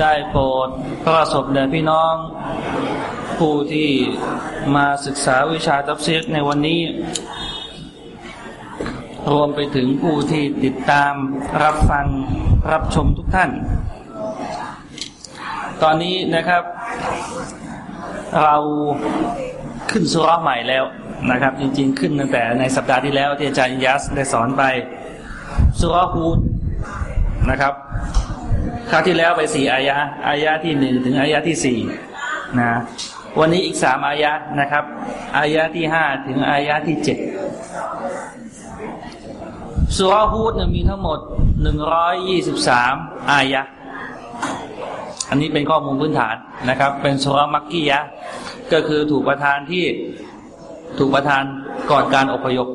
ได้โปรดประสบแด่พี่น้อง ผู้ที่มาศึกษาวิชาตัฟซีรในวันนี้ รวมไปถึงผู้ที่ติดตามรับฟังรับชมทุกท่าน ตอนนี้นะครับ เราขึ้นสุราใหม่แล้วนะครับ จริงๆขึ้นตั้งแต่ในสัปดาห์ที่แล้วที่อาจารย์ยัสได้สอนไปสุราฮูดนะครับ คราวที่แล้วไปสี่อายะอายะที่หนึ่งถึงอายะที่สี่นะวันนี้อีกสามอายะนะครับ อายะที่ห้าถึงอายะที่เจ็ดสุราฮูดมีทั้งหมดหนึ่งร้อยยี่สิบสามอายะอันนี้เป็นข้อมูลพื้นฐานนะครับ เป็นสุรามักกียะก็คือถูกประทานที่ถูกประทานก่อนการอพยพ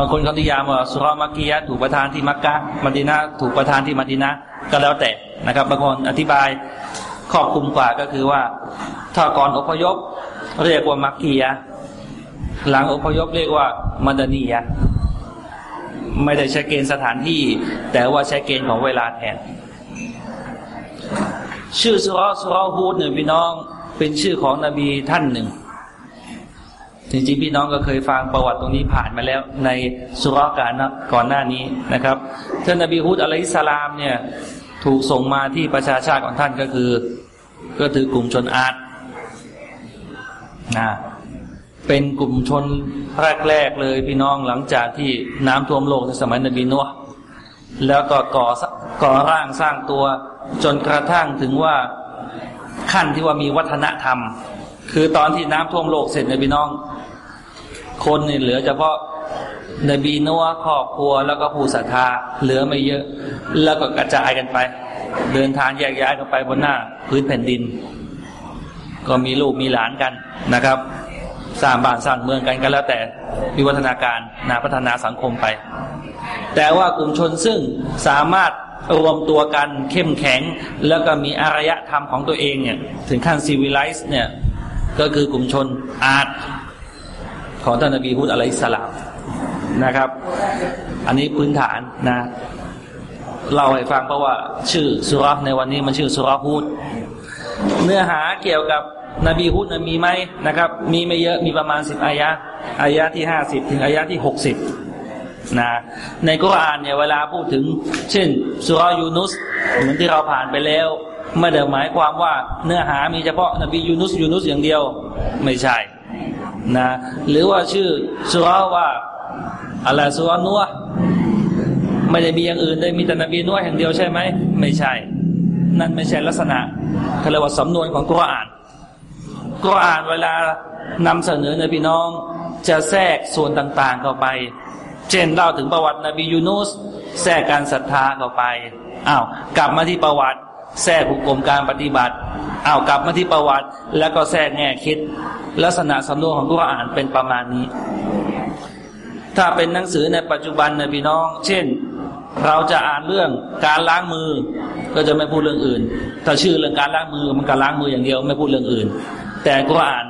บางคนเขานิยามว่าสุรามักกียะถูกประทานที่มักกะมาดินาถูกประทานที่มาดินาก็แล้วแต่นะครับบางคนอธิบายครอบคลุมกว่าก็คือว่าถ้าก่อนอพยพเรียกว่ามักกียะหลังอพยพเรียกว่ามาดานียะไม่ได้ใช้เกณฑ์สถานที่ แต่ว่าใช้เกณฑ์ของเวลาแทน ชื่อสุรสุรฮูดเนี่ยพี่น้องเป็นชื่อของนบีท่านหนึ่ง จริงๆพี่น้องก็เคยฟังประวัติตรงนี้ผ่านมาแล้วในสุรากานะก่อนหน้านี้นะครับท่านนบีฮุดอะลัยสลามเนี่ยถูกส่งมาที่ประชาชาติของท่านก็คือ ก็ถือกลุ่มชนอาร์ตนะเป็นกลุ่มชนแรกๆเลยพี่น้องหลังจากที่น้ำท่วมโลกในสมัยนบีนัวแล้วก็ก่อก่อร่างสร้างตัวจนกระทั่งถึงว่าขั้นที่ว่ามีวัฒนธรรม คือตอนที่น้ำท่วมโลกเสร็จในพี่น้อง คนเนี่ยเหลือเฉพาะนบีนัวครอบครัวแล้วก็ผู้ศรัทธาเหลือไม่เยอะ แล้วก็กระจายกันไป เดินทางแยกย้ายกันไปบนหน้า พื้นแผ่นดิน ก็มีลูกมีหลานกันนะครับสร้างบ้านสร้างเมืองกันกันแล้วแต่วิวัฒนาการนาพัฒนาสังคมไป แต่ว่ากลุ่มชนซึ่งสามารถรวมตัวกันเข้มแข็ง แล้วก็มีอารยธรรมของตัวเองเนี่ยถึงขั้นซีวิไลซ์เนี่ยก็คือกลุ่มชนอาร์ต ของท่านนบีฮุดอะลัยสลามนะครับ อันนี้พื้นฐานนะเล่าให้ฟังเพราะว่า ชื่อสุรในวันนี้มันชื่อสุรฮุดเนื้อหาเกี่ยวกับนบีฮุดมีไหมนะครับ มีไม่เยอะมีประมาณสิบอายะอายะที่ห้าสิบถึงอายะที่หกสิบนะในกุรานเนี่ยเวลาพูดถึง เช่นสุรยูนุสเหมือนที่เราผ่านไปแล้วไม่ได้หมายความว่าเนื้อหามีเฉพาะนบียูนุสยูนุสอย่างเดียวไม่ใช่ นะหรือว่าชื่อสุรว่าอะไรสุรนัวไม่ได้มีอย่างอื่นเลยมีแต่นบีนัวแห่างเดียวใช่ไหมไม่ใช่ นั่นไม่ใช่ลักษณะเขาเรียกว่าสำนวนของกุรอานกุรอานเวลานำเสนอในพี่น้อง จะแทรกส่วนต่างๆเข้าไป เช่นเล่าถึงประวัตินบียูนุสแทรกการศรัทธาเข้าไปอ้าวกลับมาที่ประวัติ แทรกหุกกลมการปฏิบัติเอากลับมาที่ประวัติ แล้วก็แทรกแง่คิด ลักษณะสำนวนของกุรอานเป็นประมาณนี้ ถ้าเป็นหนังสือในปัจจุบันนะพี่น้อง เช่น เราจะอ่านเรื่องการล้างมือ ก็จะไม่พูดเรื่องอื่น ถ้าชื่อเรื่องการล้างมือมันก็ล้างมืออย่างเดียวไม่พูดเรื่องอื่น แต่กุรอาน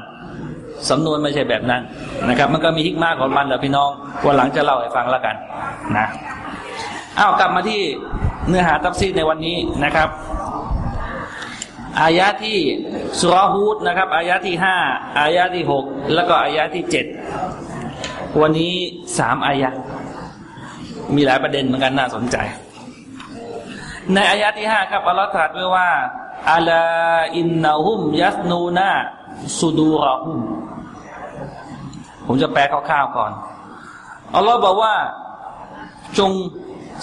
สำนวนไม่ใช่แบบนั้นนะครับ มันก็มีฮิกมากของมันแหละพี่น้องวันหลังจะเล่าให้ฟังแล้วกันนะอ้าวกลับมาที่เนื้อหาตัฟซีในวันนี้นะครับ อายะที่สุรฮูดนะครับ อายะที่ห้าอายะที่หกแล้วก็อายะที่เจ็ดวันนี้สามอายะมีหลายประเด็นเหมือนกันน่าสนใจ ในอายะที่ห้าครับอัลลอฮฺตรัสไว้ว่าอัลาอินนาฮุมยัสนูนาสุดูรหุมผมจะแปลคร่าวๆก่อนอัลลอฮฺบอกว่าจง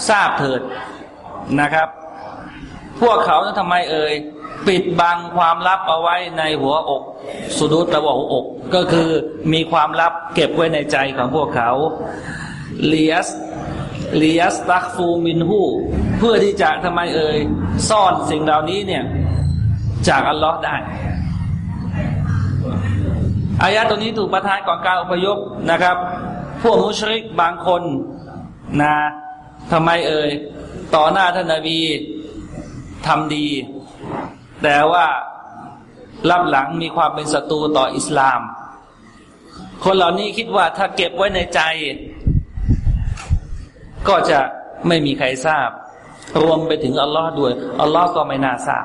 ทราบเถิดนะครับ พวกเขานั้นทำไมเอ่ย ปิดบังความลับเอาไว้ในหัวอกสุดุตะวหัวอก ก็คือมีความลับเก็บไว้ในใจของพวกเขาเลียสเลียสตักฟูมินหูเพื่อที่จะทำไมเอ่ยซ่อนสิ่งเหล่านี้เนี่ย จากอัลลอฮ์ได้อายะตรงนี้ถูกประทานก่อนการอพยพนะครับ พวกมุชริกบางคนนะทำไมเอ่ยต่อหน้าท่านนบีทำดี แต่ว่ารับหลังมีความเป็นศัตรูต่ออิสลาม คนเหล่านี้คิดว่าถ้าเก็บไว้ในใจ ก็จะไม่มีใครทราบ รวมไปถึงอัลลอฮ์ด้วย อัลลอฮ์ก็ไม่น่าทราบ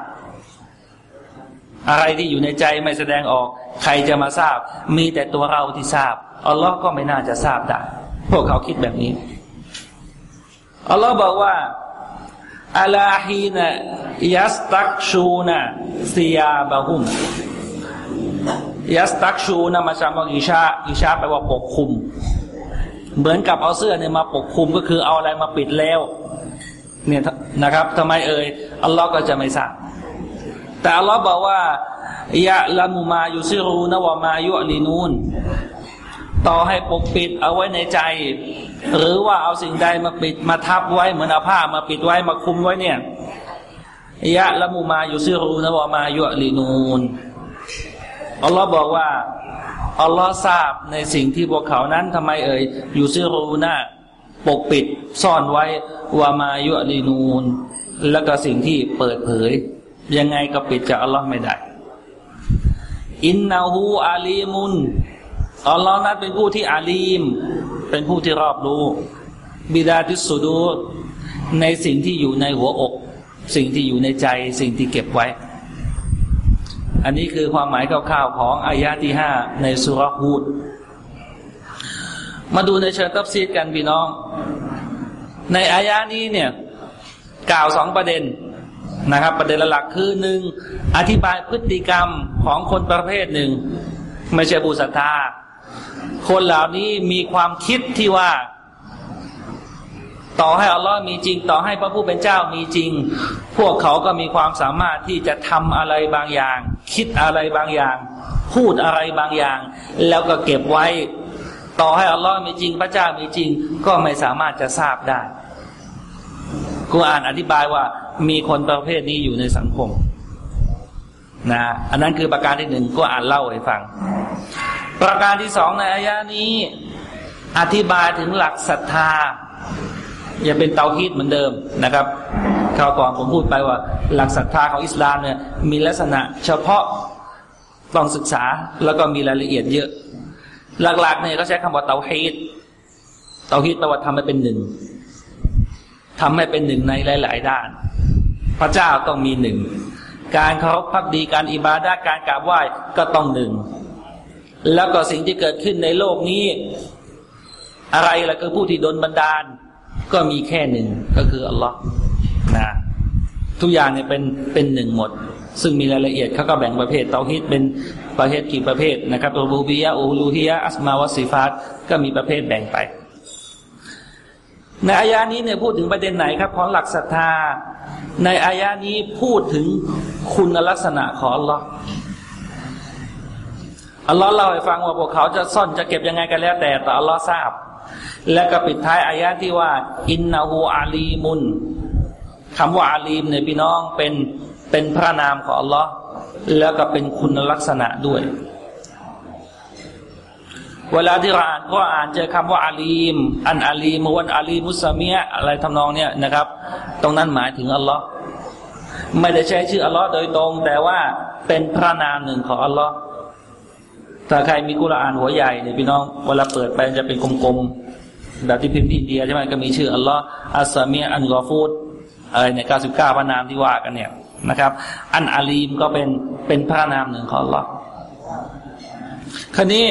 อะไรที่อยู่ในใจไม่แสดงออก ใครจะมาทราบ มีแต่ตัวเราที่ทราบ อัลลอฮ์ก็ไม่น่าจะทราบได้ พวกเขาคิดแบบนี้ อัลลอฮ์บอกว่า อัลาฮีนะยัสตักชูนะซียาบะฮุมยัสตักชูนะมาจำว่าอิชาอิชาแปลว่าปกคลุม เหมือนกับเอาเสื้อเนี่ยมาปกคลุมก็คือเอาอะไรมาปิดแล้วเนี่ยนะครับทำไมเอ่ยอัลลอฮ์ก็จะไม่ทราบแต่อัลลอฮ์บอกว่ายะละมุมายุซิรูนะวะมายุลีนูนต่อให้ปกปิดเอาไว้ในใจ หรือว่าเอาสิ่งใดมาปิดมาทับไว้เหมือนเอาผ้ามาปิดไว้มาคุมไว้เนี่ยยะละมุมาอยุซิรูนะวะมายุลีนูนอัลลอฮ์บอกว่าอัลลอฮ์ทราบในสิ่งที่พวกเขานั้นทำไมเอ่ยอยู่ซิรูนะปกปิดซ่อนไว้วามายุลีนูนแล้วก็สิ่งที่เปิดเผย ยังไงก็ปิดจากอัลลอฮ์ไม่ได้ อินนาหูอาลีมุน อัลลอฮ์นั้นเป็นผู้ที่อาลีม เป็นผู้ที่รอบรู้บิดาทิสุดูในสิ่งที่อยู่ในหัวอก สิ่งที่อยู่ในใจ สิ่งที่เก็บไว้ อันนี้คือความหมายคร่าวๆของอายะที่ห้าในสุรฮูดมาดูในเชิงตับซีดกันพี่น้อง ในอายะนี้เนี่ย กล่าวสองประเด็นนะครับ ประเด็นหลักคือหนึ่งอธิบายพฤติกรรมของคนประเภทหนึ่ง ไม่ใช่ผู้ศรัทธา คนเหล่านี้มีความคิดที่ว่า ต่อให้อัลลอฮ์มีจริง ต่อให้พระผู้เป็นเจ้ามีจริง พวกเขาก็มีความสามารถที่จะทำอะไรบางอย่าง คิดอะไรบางอย่าง พูดอะไรบางอย่าง แล้วก็เก็บไว้ ต่อให้อัลลอฮ์มีจริง พระเจ้ามีจริง ก็ไม่สามารถจะทราบได้กูอ่านอธิบายว่ามีคนประเภทนี้อยู่ในสังคม นะอันนั้นคือประการที่หนึ่งก็อ่านเล่าให้ฟัง ประการที่สองในอายะนี้ อธิบายถึงหลักศรัทธา อย่าเป็นเตาฮีดเหมือนเดิมนะครับคราวก่อนผมพูดไปว่า หลักศรัทธาของอิสลามเนี่ยมีลักษณะเฉพาะต้องศึกษาแล้วก็มีรายละเอียดเยอะ หลักๆเนี่ยก็ใช้คำว่าเตาฮีดเตาฮีดแปลว่าทำให้เป็นหนึ่งทำให้เป็นหนึ่งในหลาย ๆ ด้าน พระเจ้าต้องมีหนึ่ง การเคารพพักดีการอิบาดาการกราบไหว้ก็ต้องหนึ่ง แล้วก็สิ่งที่เกิดขึ้นในโลกนี้ อะไรล่ะคือผู้ที่โดนบันดาล ก็มีแค่หนึ่งก็คืออัลลอฮ์นะทุกอย่างเนี่ยเป็นเป็นหนึ่งหมด ซึ่งมีรายละเอียดเขาก็แบ่งประเภทเตาฮิตเป็นประเภทกี่ประเภทนะครับอูบูบียะอูลูฮียะอัสมาวสิฟาตก็มีประเภทแบ่งไป ในอายานี้เนี่ยพูดถึงประเด็นไหนครับของหลักศรัทธา ในอายานี้พูดถึงคุณลักษณะของอัลลอฮ์อัลลอฮ์เล่าให้ฟังว่าพวกเขาจะซ่อนจะเก็บยังไงกันแล้วแต่แต่อัลลอฮ์ทราบ และก็ปิดท้ายอายะที่ว่า อินนาหูอาลีมุนคำว่าอาลีมเนี่ยพี่น้องเป็นเป็นพระนามของอัลลอฮ์แล้วก็เป็นคุณลักษณะด้วย เวลาที่เราอ่านก็อ่านเจอคำว่าอาลีม อันอาลีมวันอาลีมุสเมียอะไรทำนองเนี้ยนะครับ ตรงนั้นหมายถึงอัลลอฮ์ไม่ได้ใช้ชื่ออัลลอฮ์โดยตรง แต่ว่าเป็นพระนามหนึ่งของอัลลอฮ์ถ้าใครมีกุรอานหัวใหญ่เนี่ยพี่น้องเวลาเปิดไปจะเป็นกลมๆแบบที่พิมพ์ทินเดียใช่ไหมก็มีชื่ออัลลอฮ์อัสเมียอันกอฟูดอะไรเนี่ยเก้าสิบเก้าพระนามที่ว่ากันเนี่ยนะครับ อันอาลีมก็เป็นเป็นพระนามหนึ่งของอัลลอฮ์คราวนี้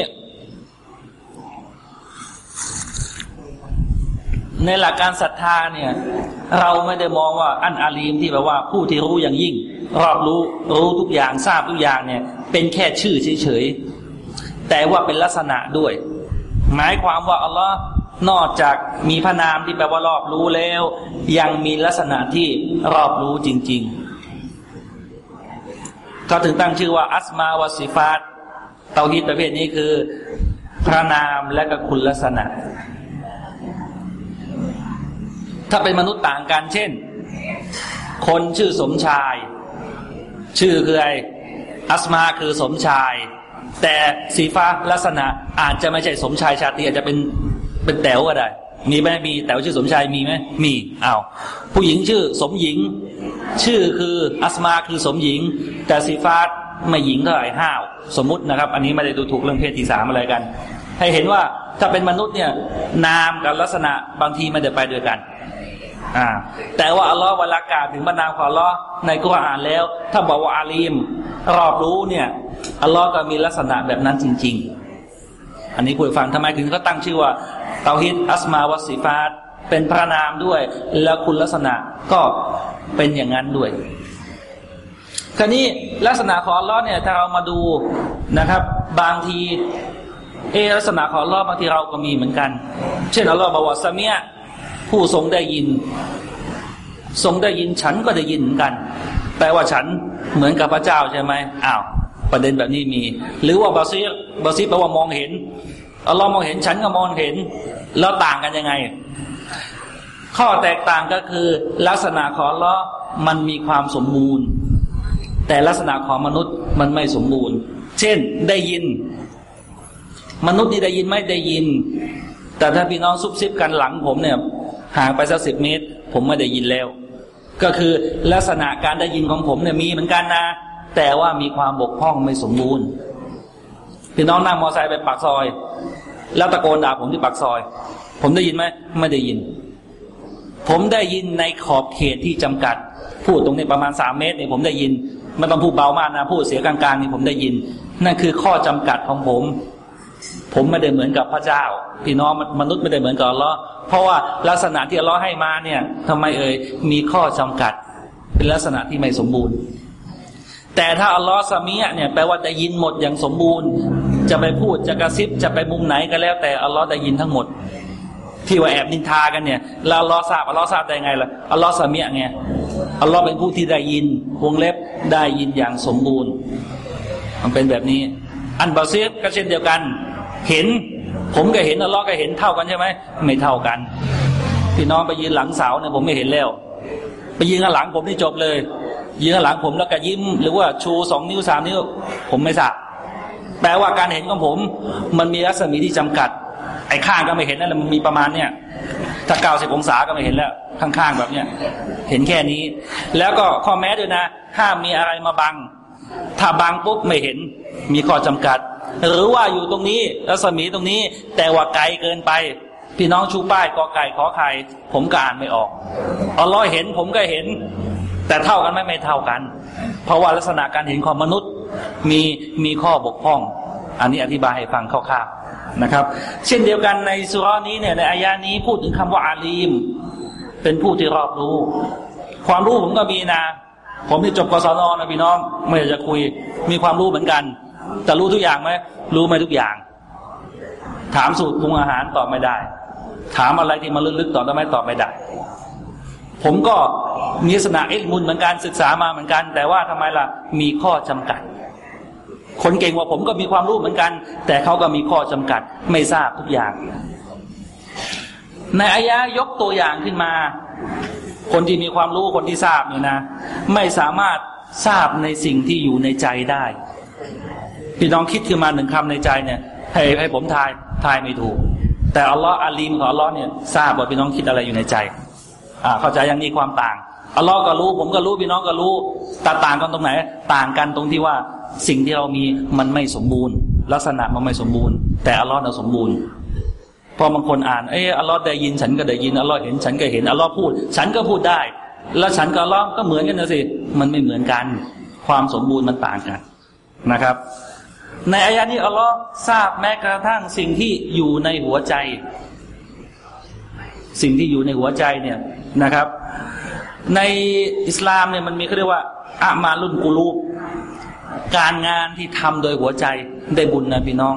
ในหลักการศรัทธาเนี่ย เราไม่ได้มองว่าอันอาลีมที่แปลว่าผู้ที่รู้อย่างยิ่ง รอบรู้รู้ทุกอย่างทราบทุกอย่างเนี่ย เป็นแค่ชื่อเฉยๆแต่ว่าเป็นลักษณะด้วย หมายความว่าอัลลอฮ์นอกจากมีพระนามที่แปลว่ารอบรู้แล้ว ยังมีลักษณะที่รอบรู้จริงๆเขาถึงตั้งชื่อว่า อัสมาวสิฟาตเตาฮิตประเภทนี้คือ พระนามและก็คุณลักษณะ ถ้าเป็นมนุษย์ต่างกันเช่น คนชื่อสมชาย ชื่อคือไออัสมาคือสมชาย แต่สีฟ้าลักษณะอาจจะไม่ใช่สมชายชาติอาจจะเป็นเป็นแต๋วก็ได้ มีไหมมีแต๋วชื่อสมชายมีไหมมีอ้าวผู้หญิงชื่อสมหญิง ชื่อคืออัสมาคือสมหญิง แต่สีฟ้าไม่หญิงเท่าไหร่ห้าวสมมุตินะครับ อันนี้ไม่ได้ดูถูกเรื่องเพศที่สามอะไรกัน ให้เห็นว่าถ้าเป็นมนุษย์เนี่ยนามกับลักษณะบางทีไม่ได้ไปด้วยกัน อ่า แต่ว่าอัลลอฮ์เวลากล่าวถึงบรรดาของอัลลอฮ์ในกุรอานแล้ว ถ้าบอกว่าอาลีม รอบรู้เนี่ยอัลลอฮ์ก็มีลักษณะแบบนั้นจริง ๆ อันนี้คุยฟังทำไมถึงเขาตั้งชื่อว่าเตาฮิดอัสมาวสิฟาตเป็นพระนามด้วย แล้วคุณลักษณะก็เป็นอย่างนั้นด้วยคราวนี้ลักษณะของอัลลอฮ์เนี่ยถ้าเรามาดูนะครับ บางทีเอลักษณะของอัลลอฮ์บางทีเราก็มีเหมือนกัน เช่นอัลลอฮ์บอกว่าสมีย ผู้ทรงได้ยิน ทรงได้ยินฉันก็ได้ยินกัน แปลว่าฉันเหมือนกับพระเจ้าใช่ไหมอ้าวประเด็นแบบนี้มี หรือว่าบาซีบาซีแปลว่ามองเห็นอัลลอฮ์มองเห็นฉันก็มองเห็น แล้วต่างกันยังไง ข้อแตกต่างก็คือ ลักษณะของอัลลอฮ์มันมีความสมบูรณ์ แต่ลักษณะของมนุษย์มันไม่สมบูรณ์ เช่นได้ยิน มนุษย์นี่ได้ยินไม่ได้ยิน แต่ถ้าพี่น้องซุบซิบกันหลังผมเนี่ยห่างไปสักสิบเมตร ผมไม่ได้ยินแล้ว ก็คือลักษณะการได้ยินของผมเนี่ยมีเหมือนกันนะ แต่ว่ามีความบกพร่องไม่สมบูรณ์ พี่น้องนั่งมอเตอร์ไซค์ไปปากซอย แล้วตะโกนด่าผมที่ปากซอย ผมได้ยินไหมไม่ได้ยิน ผมได้ยินในขอบเขตที่จำกัด พูดตรงนี้ประมาณสามเมตรเนี่ยผมได้ยินไม่ต้องพูดเบามากนะพูดเสียงกลางๆนี่ผมได้ยิน นั่นคือข้อจำกัดของผม ผมไม่ได้เหมือนกับพระเจ้า พี่น้องมนุษย์ไม่ได้เหมือนกับอัลลอฮ์เพราะว่าลักษณะที่อัลลอฮ์ให้มาเนี่ยทำไมเอ่ยมีข้อจำกัด เป็นลักษณะที่ไม่สมบูรณ์ แต่ถ้าอัลลอฮ์สมียเนี่ยแปลว่าได้ยินหมดอย่างสมบูรณ์ จะไปพูดจะกระซิบจะไปมุมไหนก็แล้ว แต่อัลลอฮ์ได้ยินทั้งหมด ที่ว่าแอบนินทากันเนี่ยแล้วอัลลอฮ์ทราบอัลลอฮ์ทราบได้ไงล่ะอัลลอฮ์สมียไงอัลลอฮ์เป็นผู้ที่ได้ยินวงเล็บได้ยินอย่างสมบูรณ์ มันเป็นแบบนี้ อันบาซีก็เช่นเดียวกัน เห็น ผมก็เห็นอัลลอฮ์ก็เห็นเท่ากันใช่ไหมไม่เท่ากัน พี่น้องไปยืนหลังเสาเนี่ยผมไม่เห็นแล้ว ไปยืนข้างหลังผมนี่จบเลย ยืนข้างหลังผมแล้วก็ยิ้ม หรือว่าชูสองนิ้วสามนิ้ว ผมไม่ทราบแปลว่าการเห็นของผม มันมีรัศมีที่จำกัด ไอ้ข้างก็ไม่เห็นนั่นแหละมันมีประมาณเนี่ยถ้าเก้าสิบองศาก็ไม่เห็นแล้ว ข้างๆแบบเนี้ยเห็นแค่นี้ แล้วก็ข้อแม้ด้วยนะห้ามมีอะไรมาบัง ถ้าบังปุ๊บไม่เห็นมีข้อจำกัด หรือว่าอยู่ตรงนี้รัศมีตรงนี้ แต่ว่าไกลเกินไป พี่น้องชูป้ายกอไก่ขอไข่ผมก็อ่านไม่ออกอัลลอฮ์เห็นผมก็เห็น แต่เท่ากันไม่ไม่เท่ากัน เพราะว่าลักษณะการเห็นของมนุษย์มีมีข้อบกพร่อง อันนี้อธิบายให้ฟังคร่าวๆนะครับ เช่นเดียวกันในสุรานี้เนี่ยในอายานี้พูดถึงคำว่าอาลีม เป็นผู้ที่รอบรู้ ความรู้ผมก็มีนะ ผมที่จบกศนนะพี่น้อง ไม่อยากจะคุย มีความรู้เหมือนกัน แต่รู้ทุกอย่างไหมรู้ไหมทุกอย่าง ถามสูตรปรุงอาหารตอบไม่ได้ ถามอะไรที่มันลึกๆตอบได้ไหมตอบไม่ได้ ผมก็มีศาสนาอิลมุนเหมือนกันศึกษามาเหมือนกัน แต่ว่าทำไมล่ะมีข้อจำกัด คนเก่งกว่าผมก็มีความรู้เหมือนกัน แต่เขาก็มีข้อจำกัด ไม่ทราบทุกอย่าง ในอายะยกตัวอย่างขึ้นมา คนที่มีความรู้คนที่ทราบเนี่ยนะ ไม่สามารถทราบในสิ่งที่อยู่ในใจได้พี่น้องคิดขึ้นมาหนึ่งคำในใจเนี่ย ให้ให้ผมทายทายไม่ถูก แต่อัลลอฮ์อาลีมของอัลลอฮ์เนี่ยทราบว่าพี่น้องคิดอะไรอยู่ในใจ อ่า เข้าใจย่างนี้ความต่างอัลลอฮ์ก็รู้ ผมก็รู้พี่น้องก็รู้แต่ต่างกันตรงไหน ต่างกันตรงที่ว่าสิ่งที่เรามีมันไม่สมบูรณ์ ลักษณะมันไม่สมบูรณ์ แต่อัลลอฮ์น่ะสมบูรณ์ พอบางคนอ่านเอออัลลอฮ์ได้ยินฉันก็ได้ยินอัลลอฮ์เห็นฉันก็เห็นอัลลอฮ์พูด ฉันก็พูดได้ แล้วฉันกับอัลลอฮ์ก็เหมือนกันนะสิมันไม่เหมือนกัน ความสมบูรณ์มันต่างกันนะครับ ในอายะนี้อัลลอฮ์ทราบแม้กระทั่งสิ่งที่อยู่ในหัวใจ สิ่งที่อยู่ในหัวใจเนี่ยนะครับ ในอิสลามเนี่ยมันมีเขาเรียกว่าอามาลุนกูลูบการงานที่ทำโดยหัวใจได้บุญนะพี่น้อง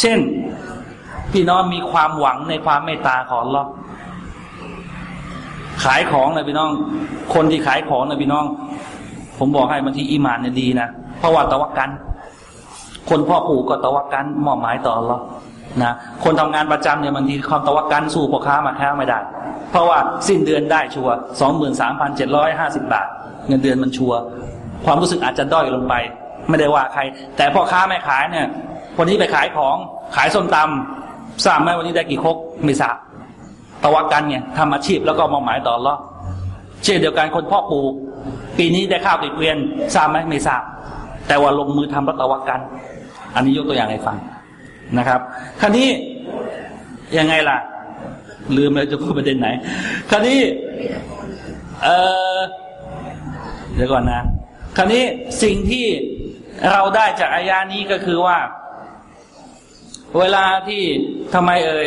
เช่น พี่น้องมีความหวังในความเมตตาของเราขายของนะพี่น้อง คนที่ขายของนะพี่น้อง ผมบอกให้บางทีอีมานเนี่ยดีนะเพราะว่าตะวักกัน คนพ่อปู่ก็ตะวักกันมอบหมายต่อเรานะคนทำงานประจำเนี่ยบางทีความตะวักกันสู้พ่อค้ามาค้าไม่ได้ เพราะว่าสิ้นเดือนได้ชัวสองหมื่นสามพันเจ็ดร้อยห้าสิบาท เงินเดือนมันชัวความรู้สึกอาจจะด้อยลงไป ไม่ได้ว่าใคร แต่พ่อค้าแม่ขายเนี่ยวันนี้ไปขายของขายส้มตำ ทราบไหมวันนี้ได้กี่คกไม่ทราบตะวักกันเนี่ยทำอาชีพแล้วก็มองหมายต่อรอเช่นเดียวกันคนพ่อปลูก ปีนี้ได้ข้าวติดเกวียนทราบไหมไม่ทราบ แต่ว่าลงมือทำรัตวักกัน อันนี้ยกตัวอย่างให้ฟังนะครับคราวนี้ยังไงล่ะ ลืมแล้วจะพูดประเด็นไหนคราวนี้เออเดี๋ยวก่อนนะคราวนี้สิ่งที่เราได้จากอายานี้ก็คือว่า เวลาที่ทำไมเอ่ย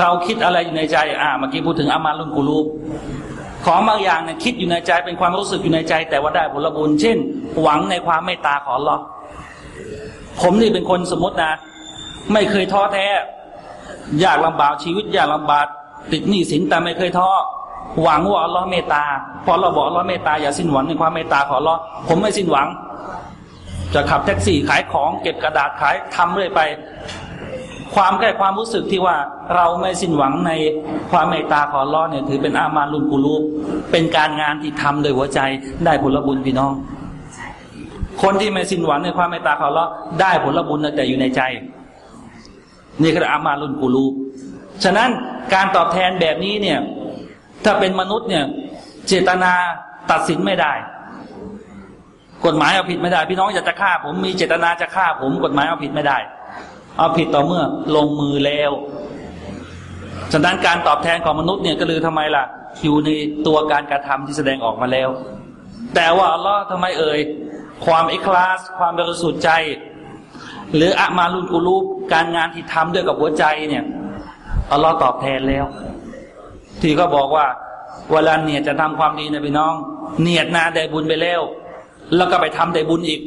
เราคิดอะไรอยู่ในใจอ่าเมื่อกี้พูดถึงอามาลุนกูรูปของบางอย่างเนี่ยคิดอยู่ในใจเป็นความรู้สึกอยู่ในใจ แต่ว่าได้ผลบุญเช่น หวังในความเมตตาของเราผมนี่เป็นคนสมมตินะ ไม่เคยท้อแท้ยากลำบากชีวิตยากลำบากติดหนี้สินแต่ไม่เคยท้อหวังว่าอัลลอฮ์เมตตาพอเราบอกอัลลอฮ์เมตตาอย่าสิ้นหวังในความเมตตาของอัลลอฮ์ผมไม่สิ้นหวัง จะขับแท็กซี่ขายของเก็บกระดาษขายทำเรื่อยไป ความแค่ความรู้สึกที่ว่าเราไม่สิ้นหวังในความเมตตาของอัลลอเนี่ยถือเป็นอามาลุนกุลูเป็นการงานที่ทำโดยหัวใจได้ผลบุญพี่น้อง คนที่ไม่สิ้นหวังในความเมตตาของอัลลอได้ผลบุญแต่อยู่ในใจ นี่คืออามาลุนกุลูฉะนั้นการตอบแทนแบบนี้เนี่ย ถ้าเป็นมนุษย์เนี่ย เจตนาตัดสินไม่ได้ กฎหมายเอาผิดไม่ได้ พี่น้องอยากจะฆ่าผมมีเจตนาจะฆ่าผม กฎหมายเอาผิดไม่ได้ เอาผิดต่อเมื่อลงมือแล้วฉะนั้นการตอบแทนของมนุษย์เนี่ยก็คือทำไมล่ะอยู่ในตัวการกระทำที่แสดงออกมาแล้ว แต่ว่าอัลลอฮ์ทำไมเอ่ยความอิคลาส ความบริสุทธิ์ใจ หรืออะมาลุนกูรูปการงานที่ทำด้วยกับหัวใจเนี่ยอัลลอฮ์ตอบแทนแล้ว ที่ก็บอกว่าเวลาเนี่ยจะทำความดีนะพี่น้อง เนียดนาได้บุญไปแล้ว แล้วก็ไปทำได้บุญอีก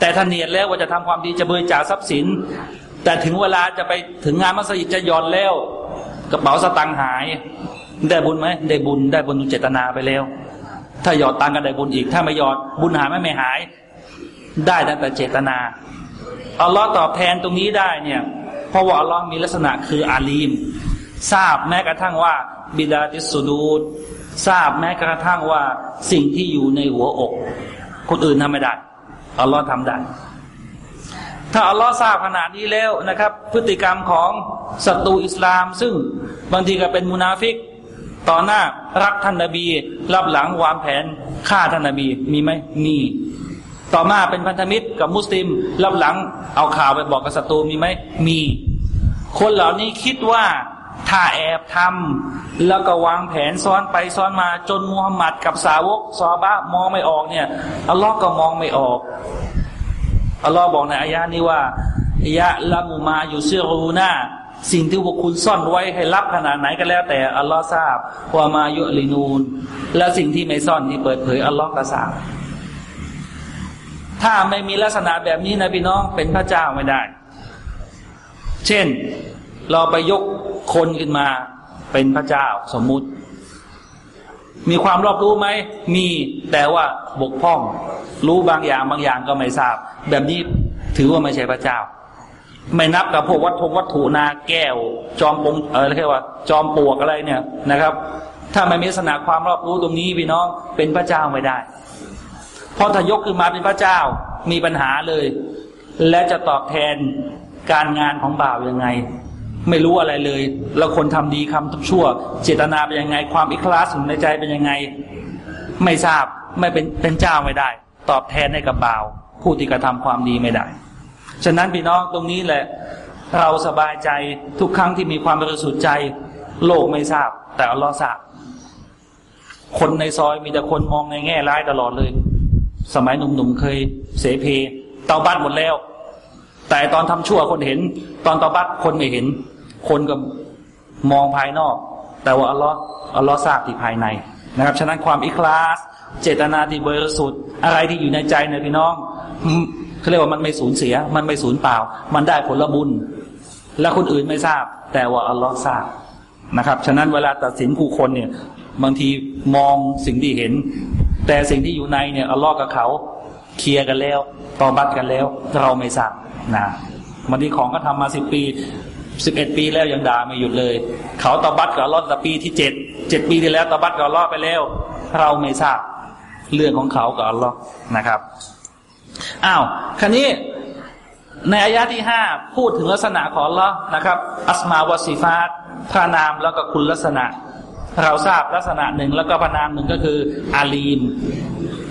แต่ถ้าเนียดแล้วว่าจะทำความดีจะบริจาคทรัพย์สิน แต่ถึงเวลาจะไปถึงงานมัสยิดจะย่อนแล้ว กระเป๋าสตังค์หาย ได้บุญไหมได้บุญได้บุญเจตนาไปแล้ว ถ้าหยอดตังค์ก็ได้บุญอีก ถ้าไม่หยอดบุญหายไม่ไม่หาย ได้ตั้งแต่เจตนาอัลลอฮ์ตอบแทนตรงนี้ได้เนี่ยเพราะว่าอัลลอฮ์มีลักษณะคืออาลีม ทราบแม้กระทั่งว่า บิดาติสุดูดทราบแม้กระทั่งว่าสิ่งที่อยู่ในหัวอก คนอื่นทำไม่ได้ อัลลอฮ์ทำได้ ถ้าอัลลอฮ์ทราบขนาดนี้แล้วนะครับ พฤติกรรมของศัตรูอิสลาม ซึ่งบางทีก็เป็นมุนาฟิก ต่อหน้ารักท่านนบีรับหลังวางแผนฆ่าท่านนบีมีไหมมีต่อมาเป็นพันธมิตรกับมุสลิมรับหลังเอาข่าวไปบอกกับศัตรูมีไหมมี คนเหล่านี้คิดว่า ถ้าแอบทำแล้วก็วางแผนซ้อนไปซ้อนมาจนมูฮัมหมัดกับสาวกซอบะมองไม่ออกเนี่ยอัลลอฮ์ก็มองไม่ออกอัลลอฮ์บอกในอายะนี้ว่ายะละมูมาอยู่เซรูนาสิ่งที่พวกคุณซ่อนไว้ให้ลับขนาดไหนก็แล้ว แต่อัลลอฮ์ทราบวามายุลินูน และสิ่งที่ไม่ซ่อนที่เปิดเผยอัลลอฮ์ก็ทราบถ้าไม่มีลักษณะแบบนี้นะพี่น้องเป็นพระเจ้าไม่ได้ เช่น เราไปยกคนขึ้นมาเป็นพระเจ้าสมมุติ มีความรอบรู้ไหม มีแต่ว่าบกพร่อง รู้บางอย่างบางอย่างก็ไม่ทราบ แบบนี้ถือว่าไม่ใช่พระเจ้า ไม่นับกับพวกวัตถุวัตถุนาแก้ว จอมปงเออเรียกว่า จอมปวกอะไรเนี่ยนะครับ ถ้าไม่มีลักษณะความรอบรู้ตรงนี้พี่น้องเป็นพระเจ้าไม่ได้เพราะถ้ายกขึ้นมาเป็นพระเจ้ามีปัญหาเลย และจะตอบแทนการงานของบ่าวยังไง ไม่รู้อะไรเลย แล้วคนทำดีคำชั่ว เจตนาเป็นยังไง ความอิคลาสในใจเป็นยังไง ไม่ทราบไม่เป็นเป็นเจ้าไม่ได้ ตอบแทนให้กับบ่าว ผู้ที่กระทำความดีไม่ได้ ฉะนั้นพี่น้องตรงนี้แหละ เราสบายใจทุกครั้งที่มีความบริสุทธิ์ใจ โลกไม่ทราบ แต่อัลลอฮ์ทราบคนในซอยมีแต่คนมองในแง่ร้ายตลอดเลย สมัยหนุ่มๆเคยเสเพเตาบ้านหมดแล้ว แต่ตอนทำชั่วคนเห็น ตอนตอบัตคนไม่เห็น คนก็มองภายนอก แต่ว่าอัลลอฮ์อัลลอฮ์ทราบที่ภายในนะครับ ฉะนั้นความอิคลาส เจตนาที่บริสุทธิ์อะไรที่อยู่ในใจในพี่น้องเขาเรียกว่ามันไม่สูญเสีย มันไม่สูญเปล่า มันได้ผลบุญ และคนอื่นไม่ทราบ แต่ว่าอัลลอฮ์ทราบนะครับ ฉะนั้นเวลาตัดสินผู้คนเนี่ย บางทีมองสิ่งที่เห็น แต่สิ่งที่อยู่ในเนี่ยอัลลอฮ์กับเขาเคลียร์กันแล้วตอบัตกันแล้ว เราไม่ทราบนะบางทีของก็ทำมาสิบปี สิบเอ็ดปีแล้วยังด่าไม่หยุดเลย เขาตอบัตกับอัลอฮ์แต่ปีที่เจ็ดเจ็ดปีที่แล้วตอบัตกับอัลอฮ์ไปแล้ว เราไม่ทราบเรื่องของเขากับอัลลอฮ์นะครับอ้าวคันนี้ในอายะที่ห้าพูดถึงลักษณะของอัลลอฮ์นะครับ อัสมาวสิฟาตพระนามแล้วก็คุณลักษณะ เราทราบลักษณะหนึ่งแล้วก็พระนามหนึ่งก็คืออาลีม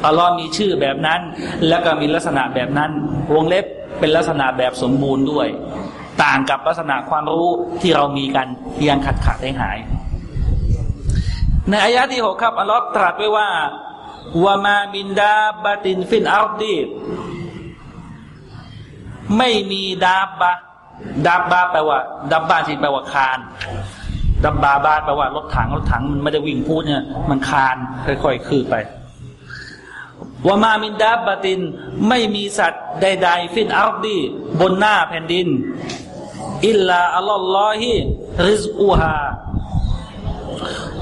อัลลอฮ์มีชื่อแบบนั้น แล้วก็มีลักษณะแบบนั้น วงเล็บเป็นลักษณะแบบสมบูรณ์ด้วย ต่างกับลักษณะความรู้ที่เรามีกันยังขัดขาดหาย ในอายะที่หกครับอัลลอฮ์ตรัสไว้ว่าวามามินดาบาตินفي الأرضไม่มีดาบบะดาบบาแปลว่าดับบาที่แปลว่าคานดับบาบาแปลว่ารถถังรถถังมันไม่ได้วิ่งพูดเนี่ย มันคานค่อยๆคืบไปวามามินดาบบาติน ไม่มีสัตว์ใดๆฟินอัลดีบนหน้าแผ่นดิน อิลลาอัลลอฮิริซอูฮา